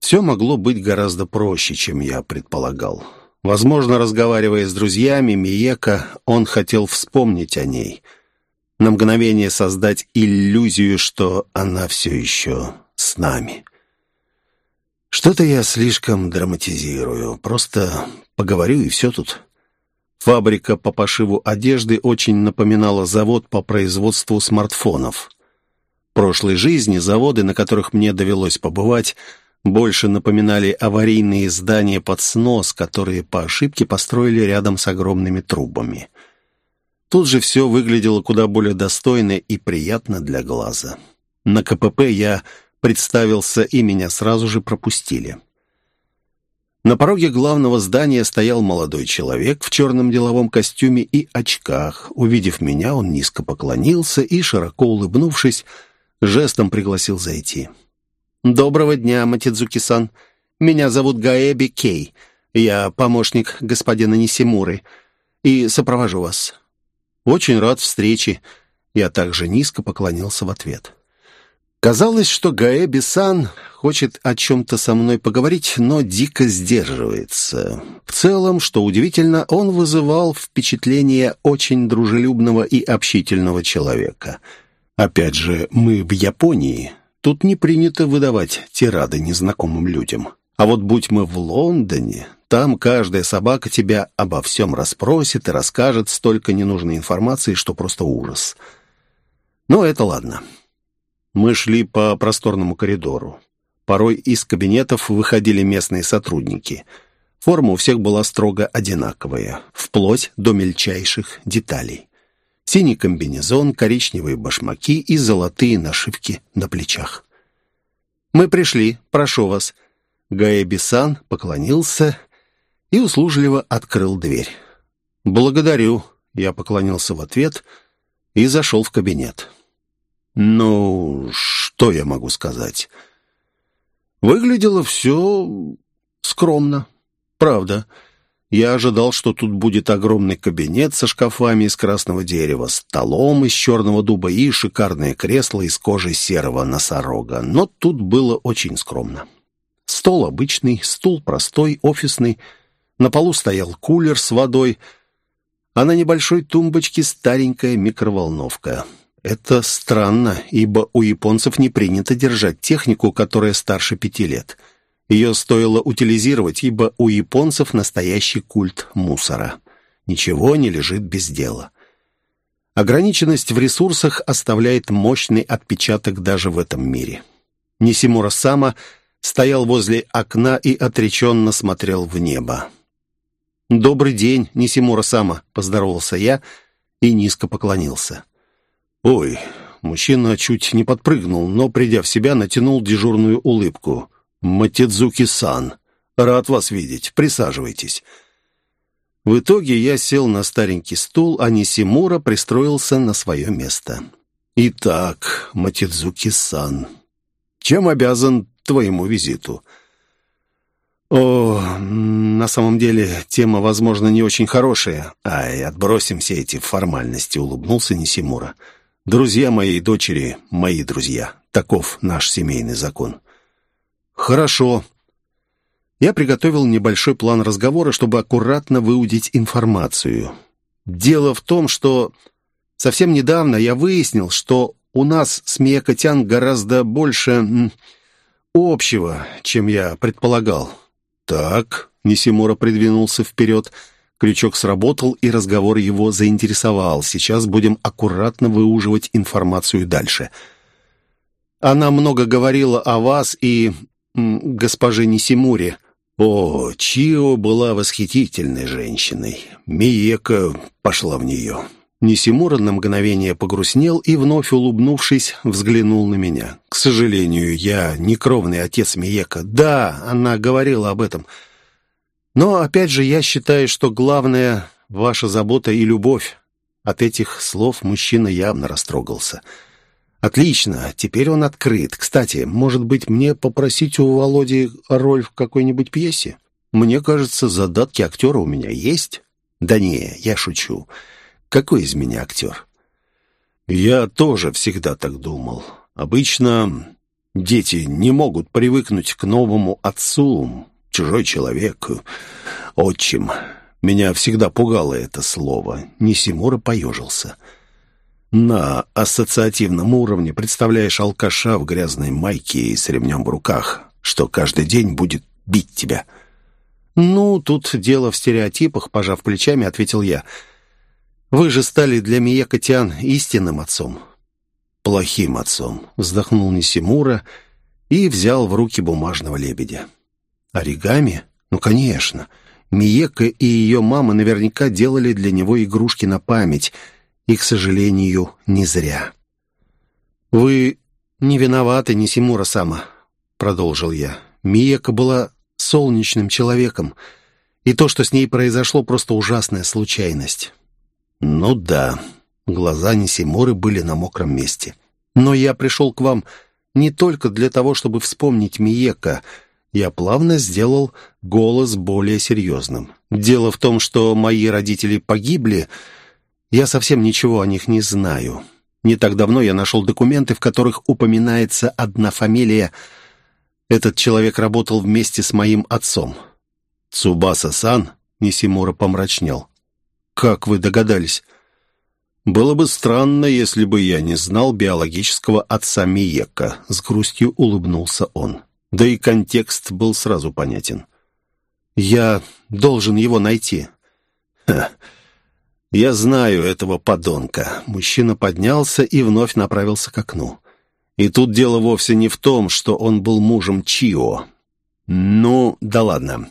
все могло быть гораздо проще, чем я предполагал. Возможно, разговаривая с друзьями Миека, он хотел вспомнить о ней. На мгновение создать иллюзию, что она все еще с нами. Что-то я слишком драматизирую. Просто поговорю, и все тут. Фабрика по пошиву одежды очень напоминала завод по производству смартфонов. В прошлой жизни заводы, на которых мне довелось побывать, больше напоминали аварийные здания под снос, которые по ошибке построили рядом с огромными трубами. Тут же все выглядело куда более достойно и приятно для глаза. На КПП я представился, и меня сразу же пропустили. На пороге главного здания стоял молодой человек в черном деловом костюме и очках. Увидев меня, он низко поклонился и, широко улыбнувшись, жестом пригласил зайти. «Доброго дня, Матидзуки-сан. Меня зовут Гаэби Кей. Я помощник господина Нисимуры и сопровожу вас». «Очень рад встрече». Я также низко поклонился в ответ. Казалось, что Гаэби-сан хочет о чем-то со мной поговорить, но дико сдерживается. В целом, что удивительно, он вызывал впечатление очень дружелюбного и общительного человека. Опять же, мы в Японии. тут не принято выдавать тирады незнакомым людям. А вот будь мы в Лондоне, там каждая собака тебя обо всем расспросит и расскажет столько ненужной информации, что просто ужас. Но это ладно. Мы шли по просторному коридору. Порой из кабинетов выходили местные сотрудники. Форма у всех была строго одинаковая, вплоть до мельчайших деталей. Синий комбинезон, коричневые башмаки и золотые нашивки на плечах. «Мы пришли, прошу вас». Гая Бисан поклонился и услужливо открыл дверь. «Благодарю», — я поклонился в ответ и зашел в кабинет. «Ну, что я могу сказать?» Выглядело все скромно. Правда. Я ожидал, что тут будет огромный кабинет со шкафами из красного дерева, столом из черного дуба и шикарное кресло из кожи серого носорога. Но тут было очень скромно. Стол обычный, стул простой, офисный. На полу стоял кулер с водой, а на небольшой тумбочке старенькая микроволновка. Это странно, ибо у японцев не принято держать технику, которая старше пяти лет. Ее стоило утилизировать, ибо у японцев настоящий культ мусора. Ничего не лежит без дела. Ограниченность в ресурсах оставляет мощный отпечаток даже в этом мире. Нисимура Сама стоял возле окна и отреченно смотрел в небо. «Добрый день, Нисимура Сама», — поздоровался я и низко поклонился. «Ой!» Мужчина чуть не подпрыгнул, но, придя в себя, натянул дежурную улыбку. «Матидзуки-сан, рад вас видеть. Присаживайтесь». В итоге я сел на старенький стул, а Нисимура пристроился на свое место. «Итак, Матидзуки-сан, чем обязан твоему визиту?» «О, на самом деле, тема, возможно, не очень хорошая. Ай, отбросим все эти формальности», — улыбнулся Нисимура. «Нисимура». Друзья моей дочери — мои друзья. Таков наш семейный закон. Хорошо. Я приготовил небольшой план разговора, чтобы аккуратно выудить информацию. Дело в том, что совсем недавно я выяснил, что у нас с Миякотян гораздо больше общего, чем я предполагал. Так, Нисимура придвинулся вперед — Крючок сработал, и разговор его заинтересовал. Сейчас будем аккуратно выуживать информацию дальше. Она много говорила о вас и госпоже Нисимуре. О, Чио была восхитительной женщиной. Миека пошла в нее. Нисимура на мгновение погрустнел и, вновь улыбнувшись, взглянул на меня. «К сожалению, я не кровный отец Миека. Да, она говорила об этом». Но, опять же, я считаю, что главное — ваша забота и любовь. От этих слов мужчина явно растрогался. «Отлично, теперь он открыт. Кстати, может быть, мне попросить у Володи роль в какой-нибудь пьесе? Мне кажется, задатки актера у меня есть». «Да не, я шучу. Какой из меня актер?» «Я тоже всегда так думал. Обычно дети не могут привыкнуть к новому отцу, чужой человек, отчим. Меня всегда пугало это слово. Нисимура поежился. На ассоциативном уровне представляешь алкаша в грязной майке и с ремнем в руках, что каждый день будет бить тебя. «Ну, тут дело в стереотипах», — пожав плечами, ответил я. «Вы же стали для Миека Тиан истинным отцом». «Плохим отцом», — вздохнул Нисимура и взял в руки бумажного лебедя. Оригами? Ну, конечно. Миека и ее мама наверняка делали для него игрушки на память, и, к сожалению, не зря. «Вы не виноваты, Нисимура-сама», — продолжил я. «Миека была солнечным человеком, и то, что с ней произошло, просто ужасная случайность». «Ну да», — глаза Нисимуры были на мокром месте. «Но я пришел к вам не только для того, чтобы вспомнить Миека», — я плавно сделал голос более серьезным. Дело в том, что мои родители погибли, я совсем ничего о них не знаю. Не так давно я нашел документы, в которых упоминается одна фамилия. Этот человек работал вместе с моим отцом. Цубаса-сан, Нисимура помрачнел. «Как вы догадались?» «Было бы странно, если бы я не знал биологического отца Миека», — с грустью улыбнулся он. Да и контекст был сразу понятен. «Я должен его найти». «Ха, я знаю этого подонка». Мужчина поднялся и вновь направился к окну. И тут дело вовсе не в том, что он был мужем Чио. «Ну, да ладно.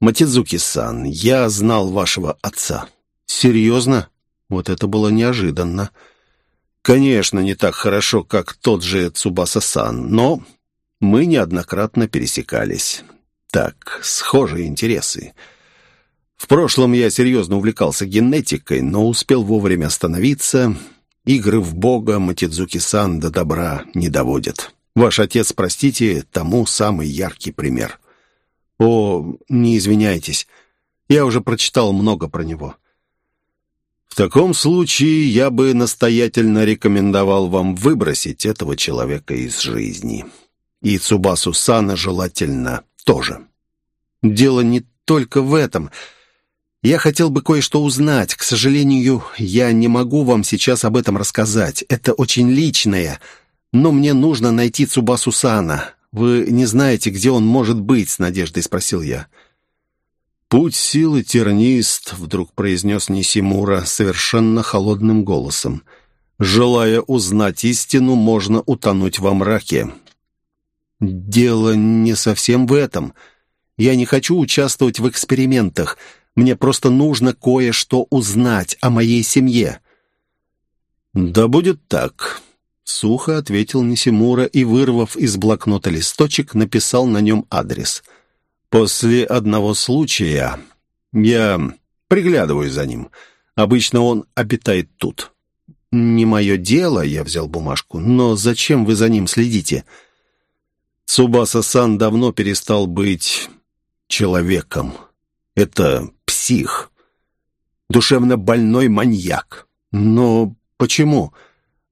Матидзуки-сан, я знал вашего отца». «Серьезно?» Вот это было неожиданно. Конечно, не так хорошо, как тот же Цубаса-сан, но мы неоднократно пересекались. Так, схожие интересы. В прошлом я серьезно увлекался генетикой, но успел вовремя остановиться. Игры в бога Матидзуки-сан до добра не доводят. Ваш отец, простите, тому самый яркий пример. О, не извиняйтесь, я уже прочитал много про него. В таком случае я бы настоятельно рекомендовал вам выбросить этого человека из жизни. И Цубасу Сана желательно тоже. Дело не только в этом. Я хотел бы кое-что узнать. К сожалению, я не могу вам сейчас об этом рассказать. Это очень личное. Но мне нужно найти Цубасу Сана. Вы не знаете, где он может быть?» — с надеждой спросил я. «Путь силы тернист», — вдруг произнес Нисимура совершенно холодным голосом. «Желая узнать истину, можно утонуть во мраке». «Дело не совсем в этом. Я не хочу участвовать в экспериментах. Мне просто нужно кое-что узнать о моей семье». «Да будет так», — сухо ответил Нисимура и, вырвав из блокнота листочек, написал на нем адрес — После одного случая я приглядываю за ним. Обычно он обитает тут. «Не мое дело», — я взял бумажку, — «но зачем вы за ним следите?» Цубаса-сан давно перестал быть человеком. Это псих. Душевно больной маньяк. Но почему?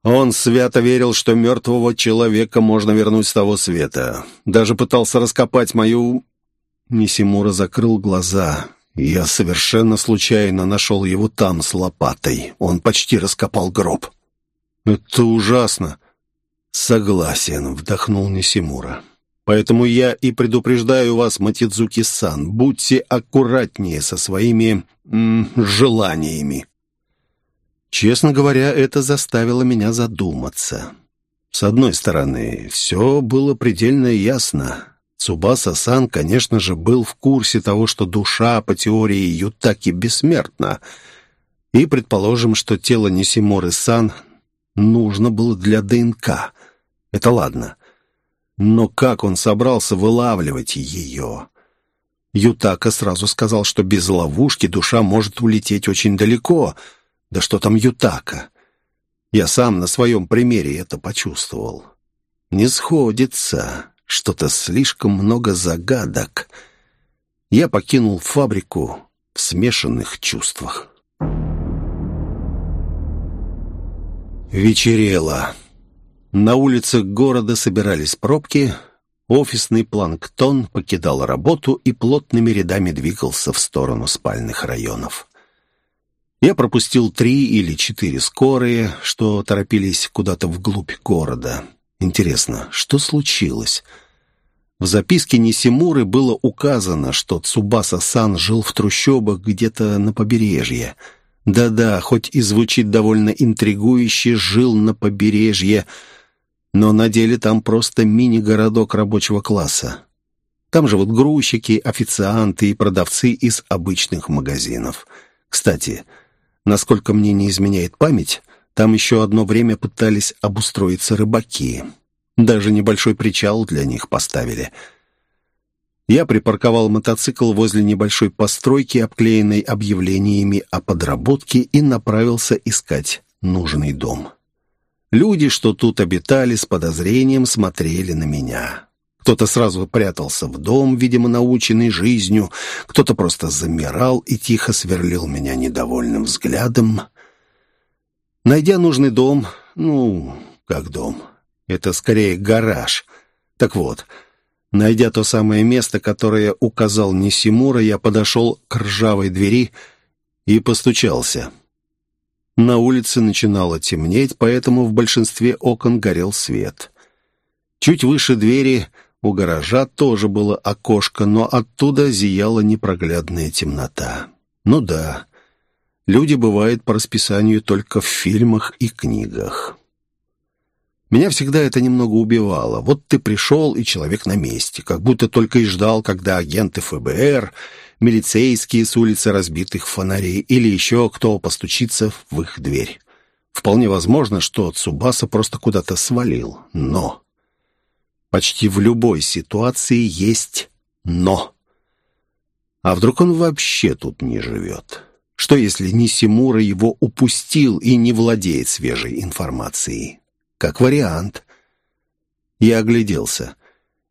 Он свято верил, что мертвого человека можно вернуть с того света. Даже пытался раскопать мою Нисимура закрыл глаза. Я совершенно случайно нашел его там с лопатой. Он почти раскопал гроб. «Это ужасно!» «Согласен», — вдохнул Нисимура. «Поэтому я и предупреждаю вас, Матидзуки-сан, будьте аккуратнее со своими м, желаниями». Честно говоря, это заставило меня задуматься. С одной стороны, все было предельно ясно. Цубаса-сан, конечно же, был в курсе того, что душа, по теории Ютаки, бессмертна. И предположим, что тело Нисиморы-сан нужно было для ДНК. Это ладно. Но как он собрался вылавливать ее? Ютака сразу сказал, что без ловушки душа может улететь очень далеко. Да что там Ютака? Я сам на своем примере это почувствовал. Не сходится что-то слишком много загадок. Я покинул фабрику в смешанных чувствах. Вечерело. На улицах города собирались пробки, офисный планктон покидал работу и плотными рядами двигался в сторону спальных районов. Я пропустил три или четыре скорые, что торопились куда-то вглубь города. Интересно, что случилось? В записке Нисимуры было указано, что Цубаса-сан жил в трущобах где-то на побережье. Да-да, хоть и звучит довольно интригующе, жил на побережье, но на деле там просто мини-городок рабочего класса. Там живут грузчики, официанты и продавцы из обычных магазинов. Кстати, насколько мне не изменяет память, там еще одно время пытались обустроиться рыбаки. Даже небольшой причал для них поставили. Я припарковал мотоцикл возле небольшой постройки, обклеенной объявлениями о подработке, и направился искать нужный дом. Люди, что тут обитали, с подозрением смотрели на меня. Кто-то сразу прятался в дом, видимо, наученный жизнью, кто-то просто замирал и тихо сверлил меня недовольным взглядом. Найдя нужный дом, ну, как дом, это скорее гараж. Так вот, найдя то самое место, которое указал Нисимура, я подошел к ржавой двери и постучался. На улице начинало темнеть, поэтому в большинстве окон горел свет. Чуть выше двери у гаража тоже было окошко, но оттуда зияла непроглядная темнота. Ну да, люди бывают по расписанию только в фильмах и книгах. Меня всегда это немного убивало. Вот ты пришел, и человек на месте, как будто только и ждал, когда агенты ФБР, милицейские с улицы разбитых фонарей или еще кто постучится в их дверь. Вполне возможно, что Цубаса просто куда-то свалил. Но почти в любой ситуации есть «но». А вдруг он вообще тут не живет? Что если Нисимура его упустил и не владеет свежей информацией? Как вариант. Я огляделся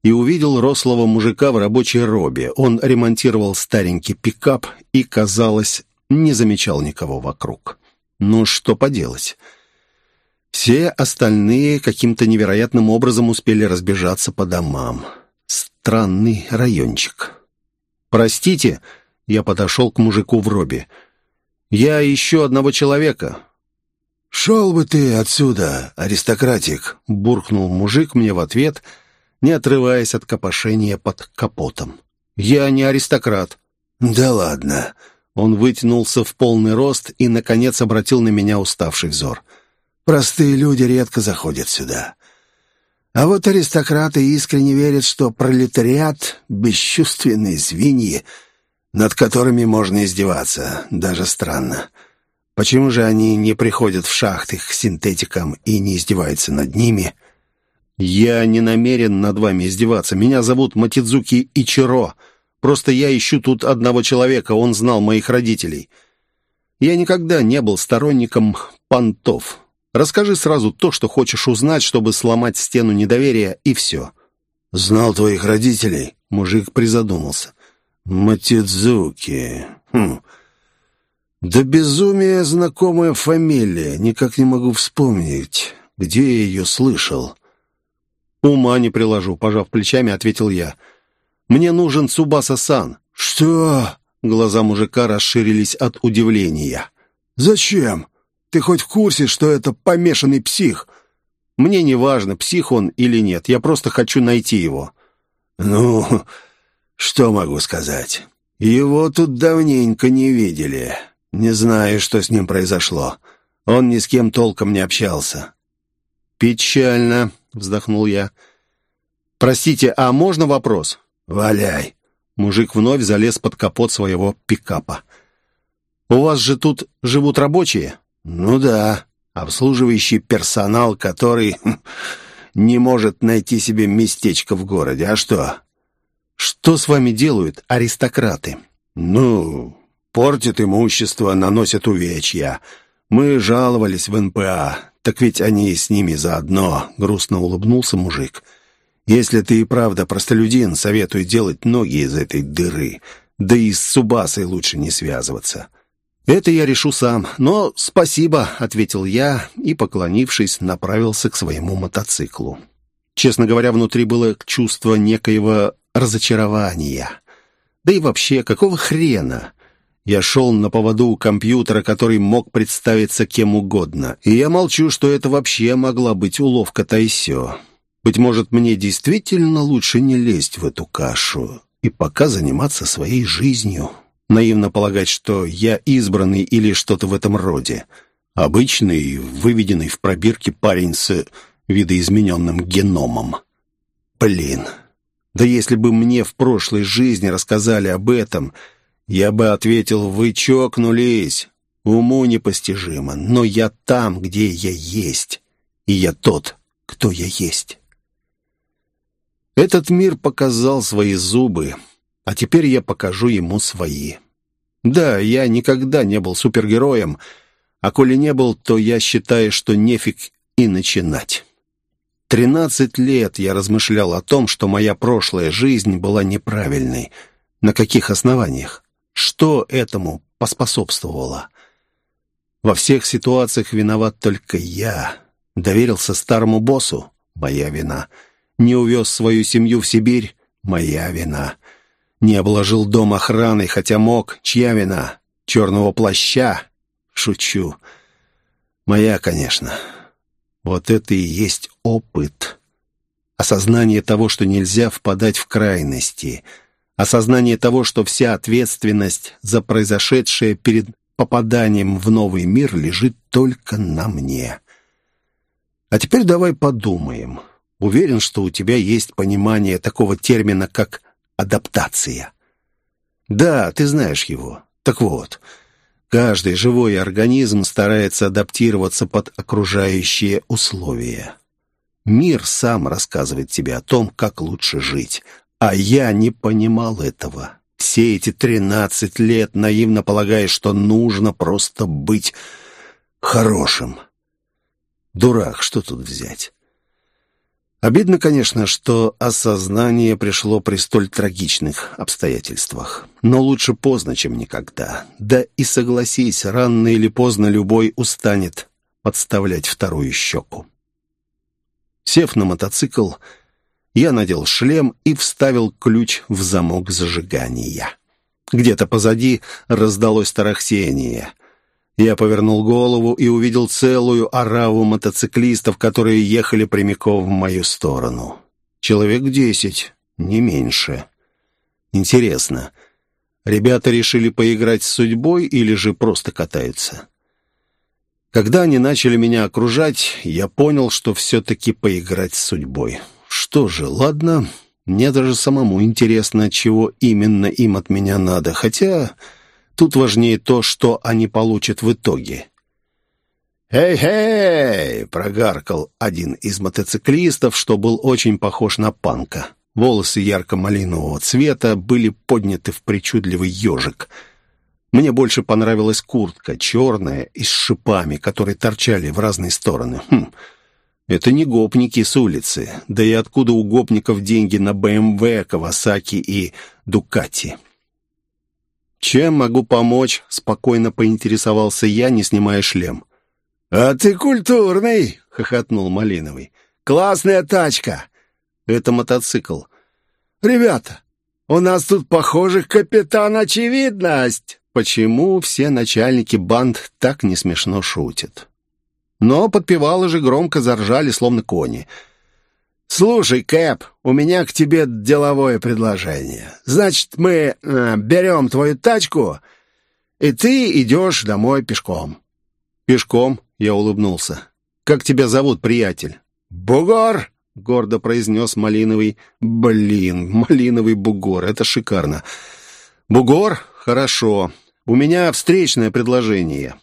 и увидел рослого мужика в рабочей робе. Он ремонтировал старенький пикап и, казалось, не замечал никого вокруг. Ну, что поделать. Все остальные каким-то невероятным образом успели разбежаться по домам. Странный райончик. «Простите», — я подошел к мужику в робе. «Я ищу одного человека. «Шел бы ты отсюда, аристократик!» — буркнул мужик мне в ответ, не отрываясь от копошения под капотом. «Я не аристократ». «Да ладно!» Он вытянулся в полный рост и, наконец, обратил на меня уставший взор. «Простые люди редко заходят сюда. А вот аристократы искренне верят, что пролетариат — бесчувственные свиньи, над которыми можно издеваться. Даже странно. Почему же они не приходят в шахты к синтетикам и не издеваются над ними? Я не намерен над вами издеваться. Меня зовут Матидзуки Ичиро. Просто я ищу тут одного человека, он знал моих родителей. Я никогда не был сторонником понтов. Расскажи сразу то, что хочешь узнать, чтобы сломать стену недоверия, и все». «Знал твоих родителей?» Мужик призадумался. «Матидзуки. Хм. Да безумие знакомая фамилия. Никак не могу вспомнить, где я ее слышал. «Ума не приложу», — пожав плечами, ответил я. «Мне нужен Цубаса-сан». «Что?» — глаза мужика расширились от удивления. «Зачем? Ты хоть в курсе, что это помешанный псих?» «Мне не важно, псих он или нет. Я просто хочу найти его». «Ну, что могу сказать? Его тут давненько не видели. Не знаю, что с ним произошло. Он ни с кем толком не общался». «Печально», — вздохнул я. «Простите, а можно вопрос?» «Валяй». Мужик вновь залез под капот своего пикапа. «У вас же тут живут рабочие?» «Ну да, обслуживающий персонал, который хм, не может найти себе местечко в городе. А что?» «Что с вами делают аристократы?» «Ну, Портят имущество, наносят увечья. Мы жаловались в НПА, так ведь они с ними заодно», — грустно улыбнулся мужик. «Если ты и правда простолюдин, советую делать ноги из этой дыры. Да и с Субасой лучше не связываться». «Это я решу сам, но спасибо», — ответил я и, поклонившись, направился к своему мотоциклу. Честно говоря, внутри было чувство некоего разочарования. Да и вообще, какого хрена? Я шел на поводу у компьютера, который мог представиться кем угодно. И я молчу, что это вообще могла быть уловка Тайсё. Быть может, мне действительно лучше не лезть в эту кашу и пока заниматься своей жизнью. Наивно полагать, что я избранный или что-то в этом роде. Обычный, выведенный в пробирке парень с видоизмененным геномом. Блин, да если бы мне в прошлой жизни рассказали об этом я бы ответил, вы чокнулись. Уму непостижимо, но я там, где я есть. И я тот, кто я есть. Этот мир показал свои зубы, а теперь я покажу ему свои. Да, я никогда не был супергероем, а коли не был, то я считаю, что нефиг и начинать. Тринадцать лет я размышлял о том, что моя прошлая жизнь была неправильной. На каких основаниях? Что этому поспособствовало? Во всех ситуациях виноват только я. Доверился старому боссу — моя вина. Не увез свою семью в Сибирь — моя вина. Не обложил дом охраной, хотя мог — чья вина? Черного плаща? Шучу. Моя, конечно. Вот это и есть опыт. Осознание того, что нельзя впадать в крайности. Осознание того, что вся ответственность за произошедшее перед попаданием в новый мир лежит только на мне. А теперь давай подумаем. Уверен, что у тебя есть понимание такого термина, как адаптация. Да, ты знаешь его. Так вот, каждый живой организм старается адаптироваться под окружающие условия. Мир сам рассказывает тебе о том, как лучше жить, а я не понимал этого. Все эти тринадцать лет наивно полагая, что нужно просто быть хорошим. Дурак, что тут взять? Обидно, конечно, что осознание пришло при столь трагичных обстоятельствах. Но лучше поздно, чем никогда. Да и согласись, рано или поздно любой устанет подставлять вторую щеку. Сев на мотоцикл, я надел шлем и вставил ключ в замок зажигания. Где-то позади раздалось тарахтение. Я повернул голову и увидел целую ораву мотоциклистов, которые ехали прямиком в мою сторону. Человек десять, не меньше. Интересно, ребята решили поиграть с судьбой или же просто катаются? Когда они начали меня окружать, я понял, что все-таки поиграть с судьбой. Что же, ладно, мне даже самому интересно, чего именно им от меня надо, хотя Тут важнее то, что они получат в итоге. «Эй-эй!» — прогаркал один из мотоциклистов, что был очень похож на панка. Волосы ярко-малинового цвета были подняты в причудливый ежик. Мне больше понравилась куртка, черная и с шипами, которые торчали в разные стороны. Хм, это не гопники с улицы. Да и откуда у гопников деньги на БМВ, Кавасаки и Дукати?» «Чем могу помочь?» — спокойно поинтересовался я, не снимая шлем. «А ты культурный!» — хохотнул Малиновый. «Классная тачка!» «Это мотоцикл». «Ребята, у нас тут, похоже, капитан Очевидность!» Почему все начальники банд так не смешно шутят? Но подпевалы же громко заржали, словно кони — «Слушай, Кэп, у меня к тебе деловое предложение. Значит, мы э, берем твою тачку, и ты идешь домой пешком». «Пешком?» — я улыбнулся. «Как тебя зовут, приятель?» «Бугор!» — гордо произнес Малиновый. «Блин, Малиновый бугор, это шикарно!» «Бугор? Хорошо. У меня встречное предложение.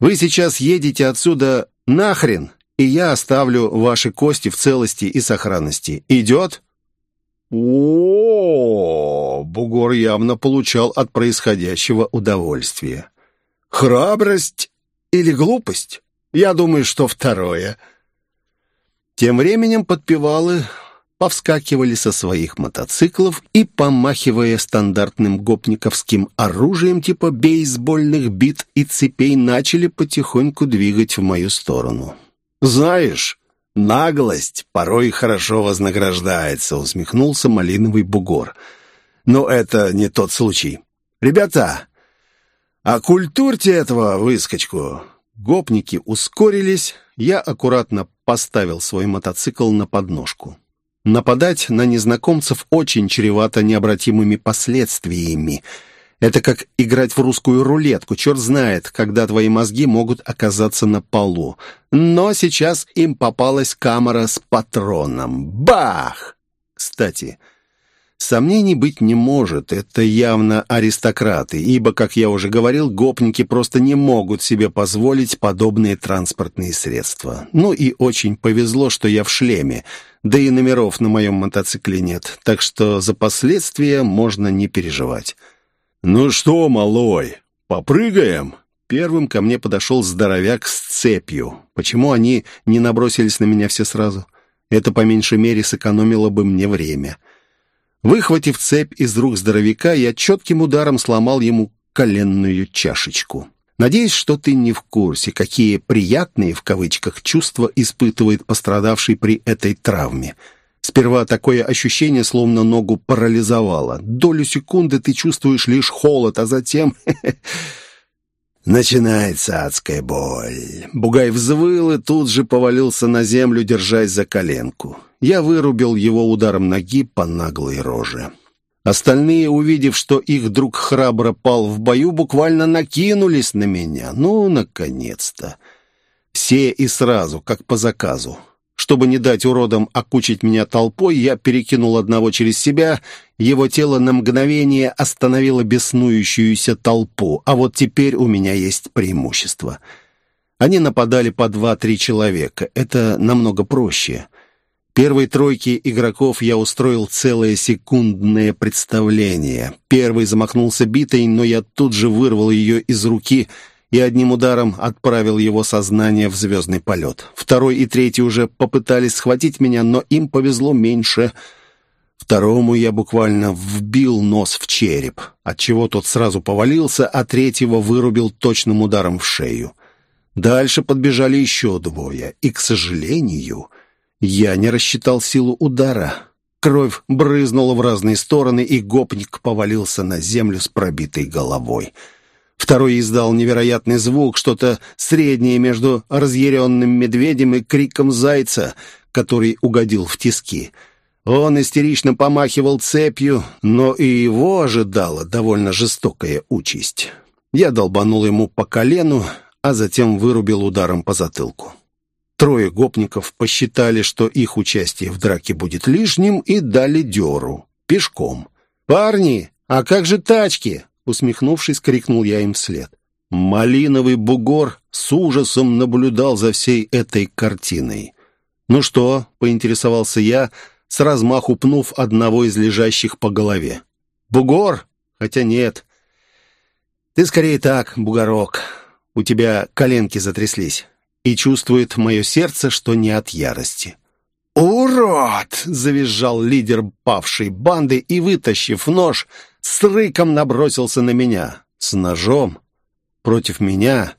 Вы сейчас едете отсюда нахрен и я оставлю ваши кости в целости и сохранности. Идет?» О, -о, -о, Бугор явно получал от происходящего удовольствие. «Храбрость или глупость? Я думаю, что второе». Тем временем подпевалы повскакивали со своих мотоциклов и, помахивая стандартным гопниковским оружием типа бейсбольных бит и цепей, начали потихоньку двигать в мою сторону. «Знаешь, наглость порой хорошо вознаграждается», — усмехнулся малиновый бугор. «Но это не тот случай. Ребята, а культурьте этого выскочку». Гопники ускорились, я аккуратно поставил свой мотоцикл на подножку. Нападать на незнакомцев очень чревато необратимыми последствиями — это как играть в русскую рулетку. Черт знает, когда твои мозги могут оказаться на полу. Но сейчас им попалась камера с патроном. Бах! Кстати, сомнений быть не может. Это явно аристократы, ибо, как я уже говорил, гопники просто не могут себе позволить подобные транспортные средства. Ну и очень повезло, что я в шлеме, да и номеров на моем мотоцикле нет, так что за последствия можно не переживать. «Ну что, малой, попрыгаем?» Первым ко мне подошел здоровяк с цепью. Почему они не набросились на меня все сразу? Это по меньшей мере сэкономило бы мне время. Выхватив цепь из рук здоровяка, я четким ударом сломал ему коленную чашечку. Надеюсь, что ты не в курсе, какие «приятные» в кавычках чувства испытывает пострадавший при этой травме — Сперва такое ощущение, словно ногу парализовало. Долю секунды ты чувствуешь лишь холод, а затем... [LAUGHS] Начинается адская боль. Бугай взвыл и тут же повалился на землю, держась за коленку. Я вырубил его ударом ноги по наглой роже. Остальные, увидев, что их друг храбро пал в бою, буквально накинулись на меня. Ну, наконец-то. Все и сразу, как по заказу. Чтобы не дать уродам окучить меня толпой, я перекинул одного через себя. Его тело на мгновение остановило беснующуюся толпу. А вот теперь у меня есть преимущество. Они нападали по два-три человека. Это намного проще. Первой тройке игроков я устроил целое секундное представление. Первый замахнулся битой, но я тут же вырвал ее из руки — и одним ударом отправил его сознание в звездный полет. Второй и третий уже попытались схватить меня, но им повезло меньше. Второму я буквально вбил нос в череп, отчего тот сразу повалился, а третьего вырубил точным ударом в шею. Дальше подбежали еще двое, и, к сожалению, я не рассчитал силу удара. Кровь брызнула в разные стороны, и гопник повалился на землю с пробитой головой — Второй издал невероятный звук, что-то среднее между разъяренным медведем и криком зайца, который угодил в тиски. Он истерично помахивал цепью, но и его ожидала довольно жестокая участь. Я долбанул ему по колену, а затем вырубил ударом по затылку. Трое гопников посчитали, что их участие в драке будет лишним, и дали дёру, пешком. «Парни, а как же тачки?» Усмехнувшись, крикнул я им вслед. Малиновый бугор с ужасом наблюдал за всей этой картиной. «Ну что?» — поинтересовался я, с размаху пнув одного из лежащих по голове. «Бугор? Хотя нет. Ты скорее так, бугорок. У тебя коленки затряслись. И чувствует мое сердце, что не от ярости». «Урод!» — завизжал лидер павшей банды и, вытащив нож, с рыком набросился на меня. С ножом. Против меня.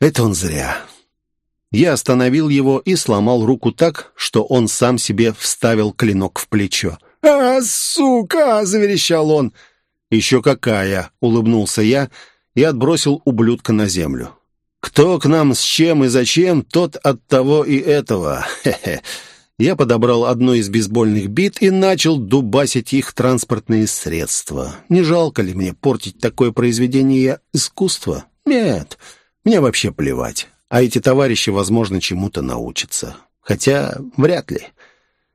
Это он зря. Я остановил его и сломал руку так, что он сам себе вставил клинок в плечо. «А, сука!» — заверещал он. «Еще какая!» — улыбнулся я и отбросил ублюдка на землю. «Кто к нам с чем и зачем, тот от того и этого. Хе-хе. Я подобрал одну из бейсбольных бит и начал дубасить их транспортные средства. Не жалко ли мне портить такое произведение искусства? Нет, мне вообще плевать. А эти товарищи, возможно, чему-то научатся. Хотя вряд ли.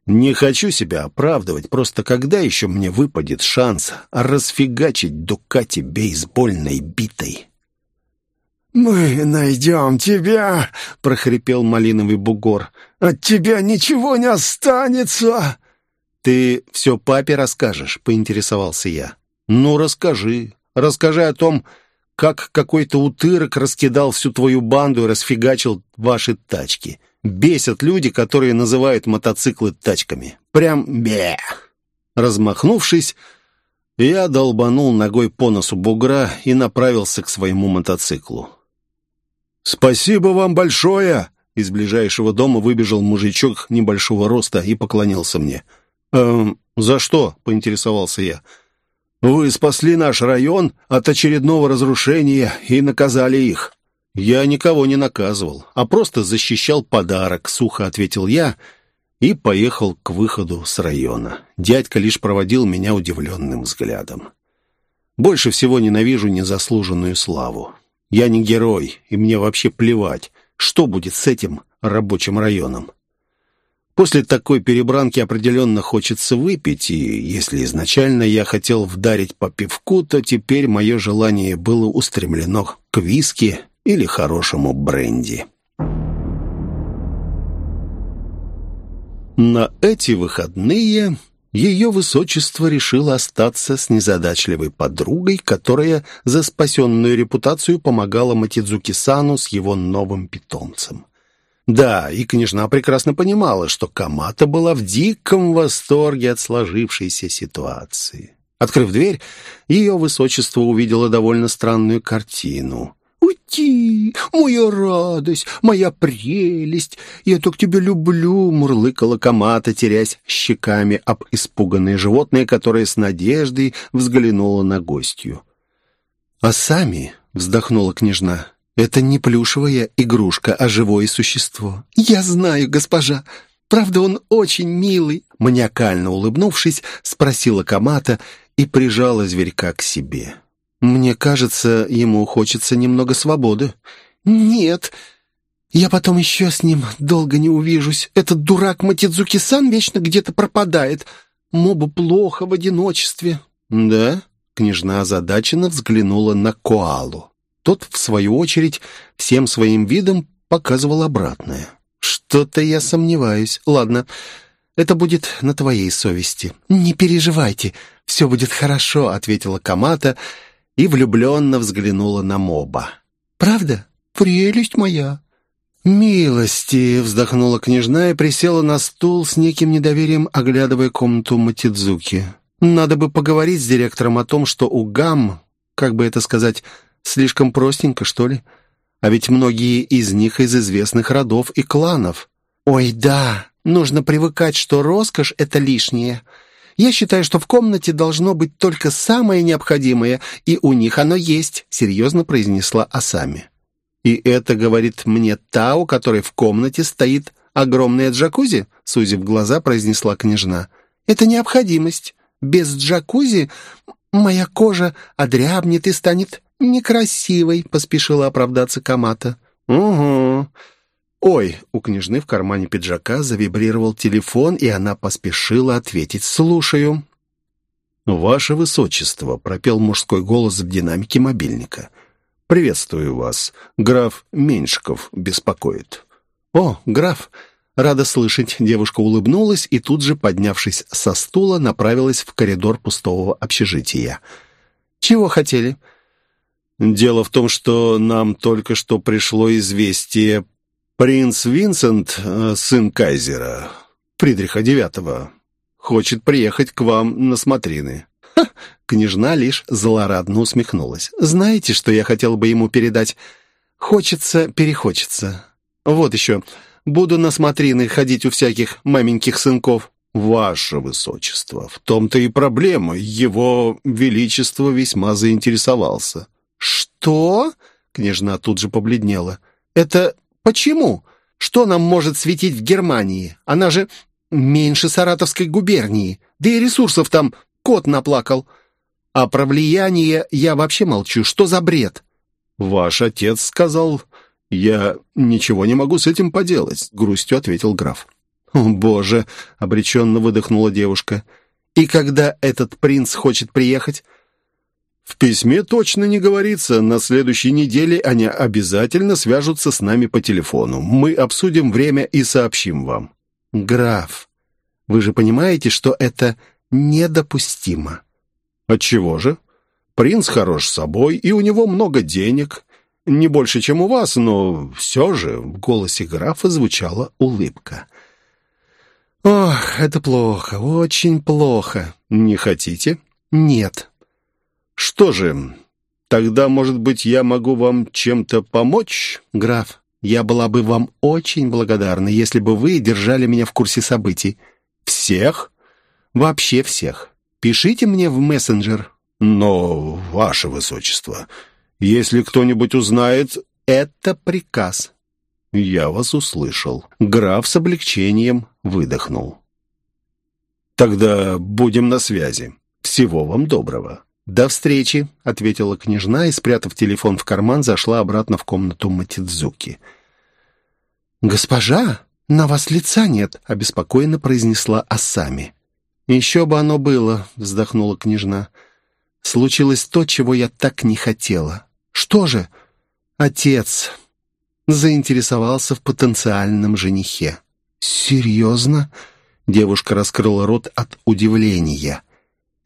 Не хочу себя оправдывать, просто когда еще мне выпадет шанс расфигачить Дукати бейсбольной битой? «Мы найдем тебя!» — прохрипел малиновый бугор. «От тебя ничего не останется!» «Ты все папе расскажешь?» — поинтересовался я. «Ну, расскажи. Расскажи о том, как какой-то утырок раскидал всю твою банду и расфигачил ваши тачки. Бесят люди, которые называют мотоциклы тачками. Прям бе!» Размахнувшись, я долбанул ногой по носу бугра и направился к своему мотоциклу. «Спасибо вам большое!» Из ближайшего дома выбежал мужичок небольшого роста и поклонился мне. «Эм, за что?» — поинтересовался я. «Вы спасли наш район от очередного разрушения и наказали их». «Я никого не наказывал, а просто защищал подарок», — сухо ответил я и поехал к выходу с района. Дядька лишь проводил меня удивленным взглядом. Больше всего ненавижу незаслуженную славу. Я не герой, и мне вообще плевать, что будет с этим рабочим районом. После такой перебранки определенно хочется выпить, и если изначально я хотел вдарить по пивку, то теперь мое желание было устремлено к виски или хорошему бренди. На эти выходные ее высочество решило остаться с незадачливой подругой, которая за спасенную репутацию помогала Матидзуки-сану с его новым питомцем. Да, и княжна прекрасно понимала, что Камата была в диком восторге от сложившейся ситуации. Открыв дверь, ее высочество увидело довольно странную картину. «Уйти, моя радость, моя прелесть, я так тебя люблю!» мурлыкала Камата, терясь щеками об испуганное животное, которое с надеждой взглянуло на гостью. А сами вздохнула княжна. «Это не плюшевая игрушка, а живое существо». «Я знаю, госпожа. Правда, он очень милый». Маниакально улыбнувшись, спросила Камата и прижала зверька к себе. «Мне кажется, ему хочется немного свободы». «Нет, я потом еще с ним долго не увижусь. Этот дурак Матидзуки-сан вечно где-то пропадает. Мобу плохо в одиночестве». «Да?» — княжна озадаченно взглянула на Коалу. Тот, в свою очередь, всем своим видом показывал обратное. «Что-то я сомневаюсь. Ладно, это будет на твоей совести». «Не переживайте, все будет хорошо», — ответила Камата и влюбленно взглянула на моба. «Правда? Прелесть моя!» «Милости!» — вздохнула княжна и присела на стул с неким недоверием, оглядывая комнату Матидзуки. «Надо бы поговорить с директором о том, что у Гам, как бы это сказать, слишком простенько, что ли? А ведь многие из них из известных родов и кланов». «Ой, да, нужно привыкать, что роскошь — это лишнее. Я считаю, что в комнате должно быть только самое необходимое, и у них оно есть», — серьезно произнесла Асами. «И это, говорит мне, та, у которой в комнате стоит огромная джакузи?» Сузив глаза, произнесла княжна. «Это необходимость. Без джакузи моя кожа одрябнет и станет некрасивой», поспешила оправдаться Камата. «Угу». «Ой!» — у княжны в кармане пиджака завибрировал телефон, и она поспешила ответить. «Слушаю». «Ваше Высочество!» — пропел мужской голос в динамике мобильника. «Приветствую вас. Граф Меньшиков беспокоит». «О, граф, рада слышать». Девушка улыбнулась и тут же, поднявшись со стула, направилась в коридор пустого общежития. «Чего хотели?» «Дело в том, что нам только что пришло известие. Принц Винсент, э, сын кайзера, Фридриха IX, хочет приехать к вам на смотрины». Ха! Княжна лишь злорадно усмехнулась. «Знаете, что я хотел бы ему передать? Хочется, перехочется. Вот еще. Буду на смотрины ходить у всяких маменьких сынков». «Ваше Высочество, в том-то и проблема. Его Величество весьма заинтересовался». «Что?» — княжна тут же побледнела. «Это почему? Что нам может светить в Германии? Она же меньше Саратовской губернии. Да и ресурсов там кот наплакал. А про влияние я вообще молчу. Что за бред? Ваш отец сказал... «Я ничего не могу с этим поделать», — грустью ответил граф. «О, боже!» — обреченно выдохнула девушка. «И когда этот принц хочет приехать?» «В письме точно не говорится. На следующей неделе они обязательно свяжутся с нами по телефону. Мы обсудим время и сообщим вам». «Граф, вы же понимаете, что это недопустимо. Отчего же? Принц хорош собой, и у него много денег. Не больше, чем у вас, но все же в голосе графа звучала улыбка. «Ох, это плохо, очень плохо. Не хотите?» «Нет». «Что же, тогда, может быть, я могу вам чем-то помочь?» «Граф, я была бы вам очень благодарна, если бы вы держали меня в курсе событий». «Всех?» Вообще всех. Пишите мне в мессенджер». «Но, ваше высочество, если кто-нибудь узнает...» «Это приказ». «Я вас услышал». Граф с облегчением выдохнул. «Тогда будем на связи. Всего вам доброго». «До встречи», — ответила княжна и, спрятав телефон в карман, зашла обратно в комнату Матидзуки. «Госпожа, на вас лица нет», — обеспокоенно произнесла Асами. «Еще бы оно было», — вздохнула княжна. «Случилось то, чего я так не хотела». «Что же?» «Отец заинтересовался в потенциальном женихе». «Серьезно?» — девушка раскрыла рот от удивления.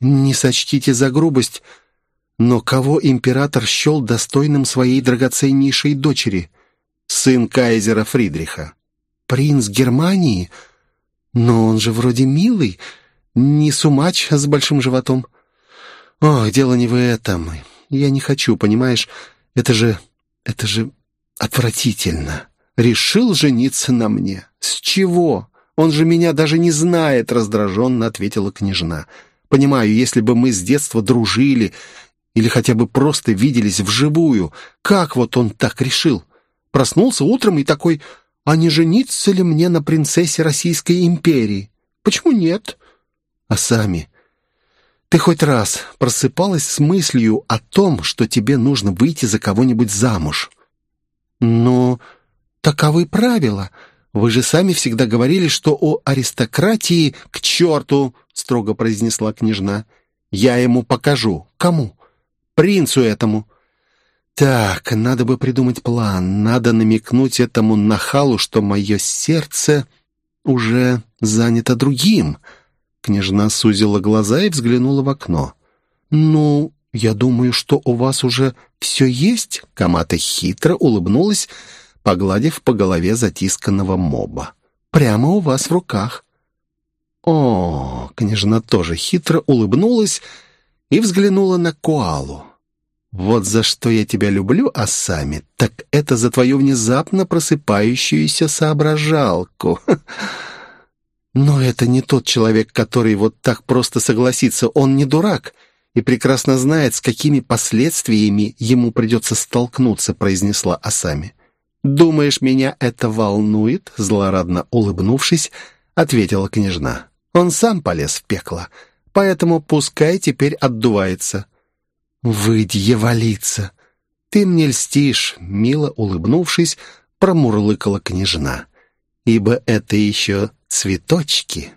«Не сочтите за грубость, но кого император счел достойным своей драгоценнейшей дочери? Сын кайзера Фридриха. Принц Германии? Но он же вроде милый». Не сумач с большим животом. Ох, дело не в этом. Я не хочу, понимаешь? Это же... это же отвратительно. Решил жениться на мне. С чего? Он же меня даже не знает, раздраженно ответила княжна. Понимаю, если бы мы с детства дружили, Или хотя бы просто виделись вживую. Как вот он так решил? Проснулся утром и такой, а не жениться ли мне на принцессе Российской империи? Почему нет? А сами... Ты хоть раз просыпалась с мыслью о том, что тебе нужно выйти за кого-нибудь замуж? Но таковы правила. Вы же сами всегда говорили, что у аристократии к черту, строго произнесла княжна. Я ему покажу. Кому? Принцу этому. Так, надо бы придумать план. Надо намекнуть этому нахалу, что мое сердце уже занято другим. Княжна сузила глаза и взглянула в окно. «Ну, я думаю, что у вас уже все есть?» Камата хитро улыбнулась, погладив по голове затисканного моба. «Прямо у вас в руках». «О!» — княжна тоже хитро улыбнулась и взглянула на Куалу. «Вот за что я тебя люблю, Асами, так это за твою внезапно просыпающуюся соображалку. [LAUGHS] Но это не тот человек, который вот так просто согласится. Он не дурак и прекрасно знает, с какими последствиями ему придется столкнуться», произнесла Асами. «Думаешь, меня это волнует?» Злорадно улыбнувшись, ответила княжна. «Он сам полез в пекло, поэтому пускай теперь отдувается». «Вы, дьяволица! Ты мне льстишь!» Мило улыбнувшись, промурлыкала княжна. «Ибо это еще цветочки».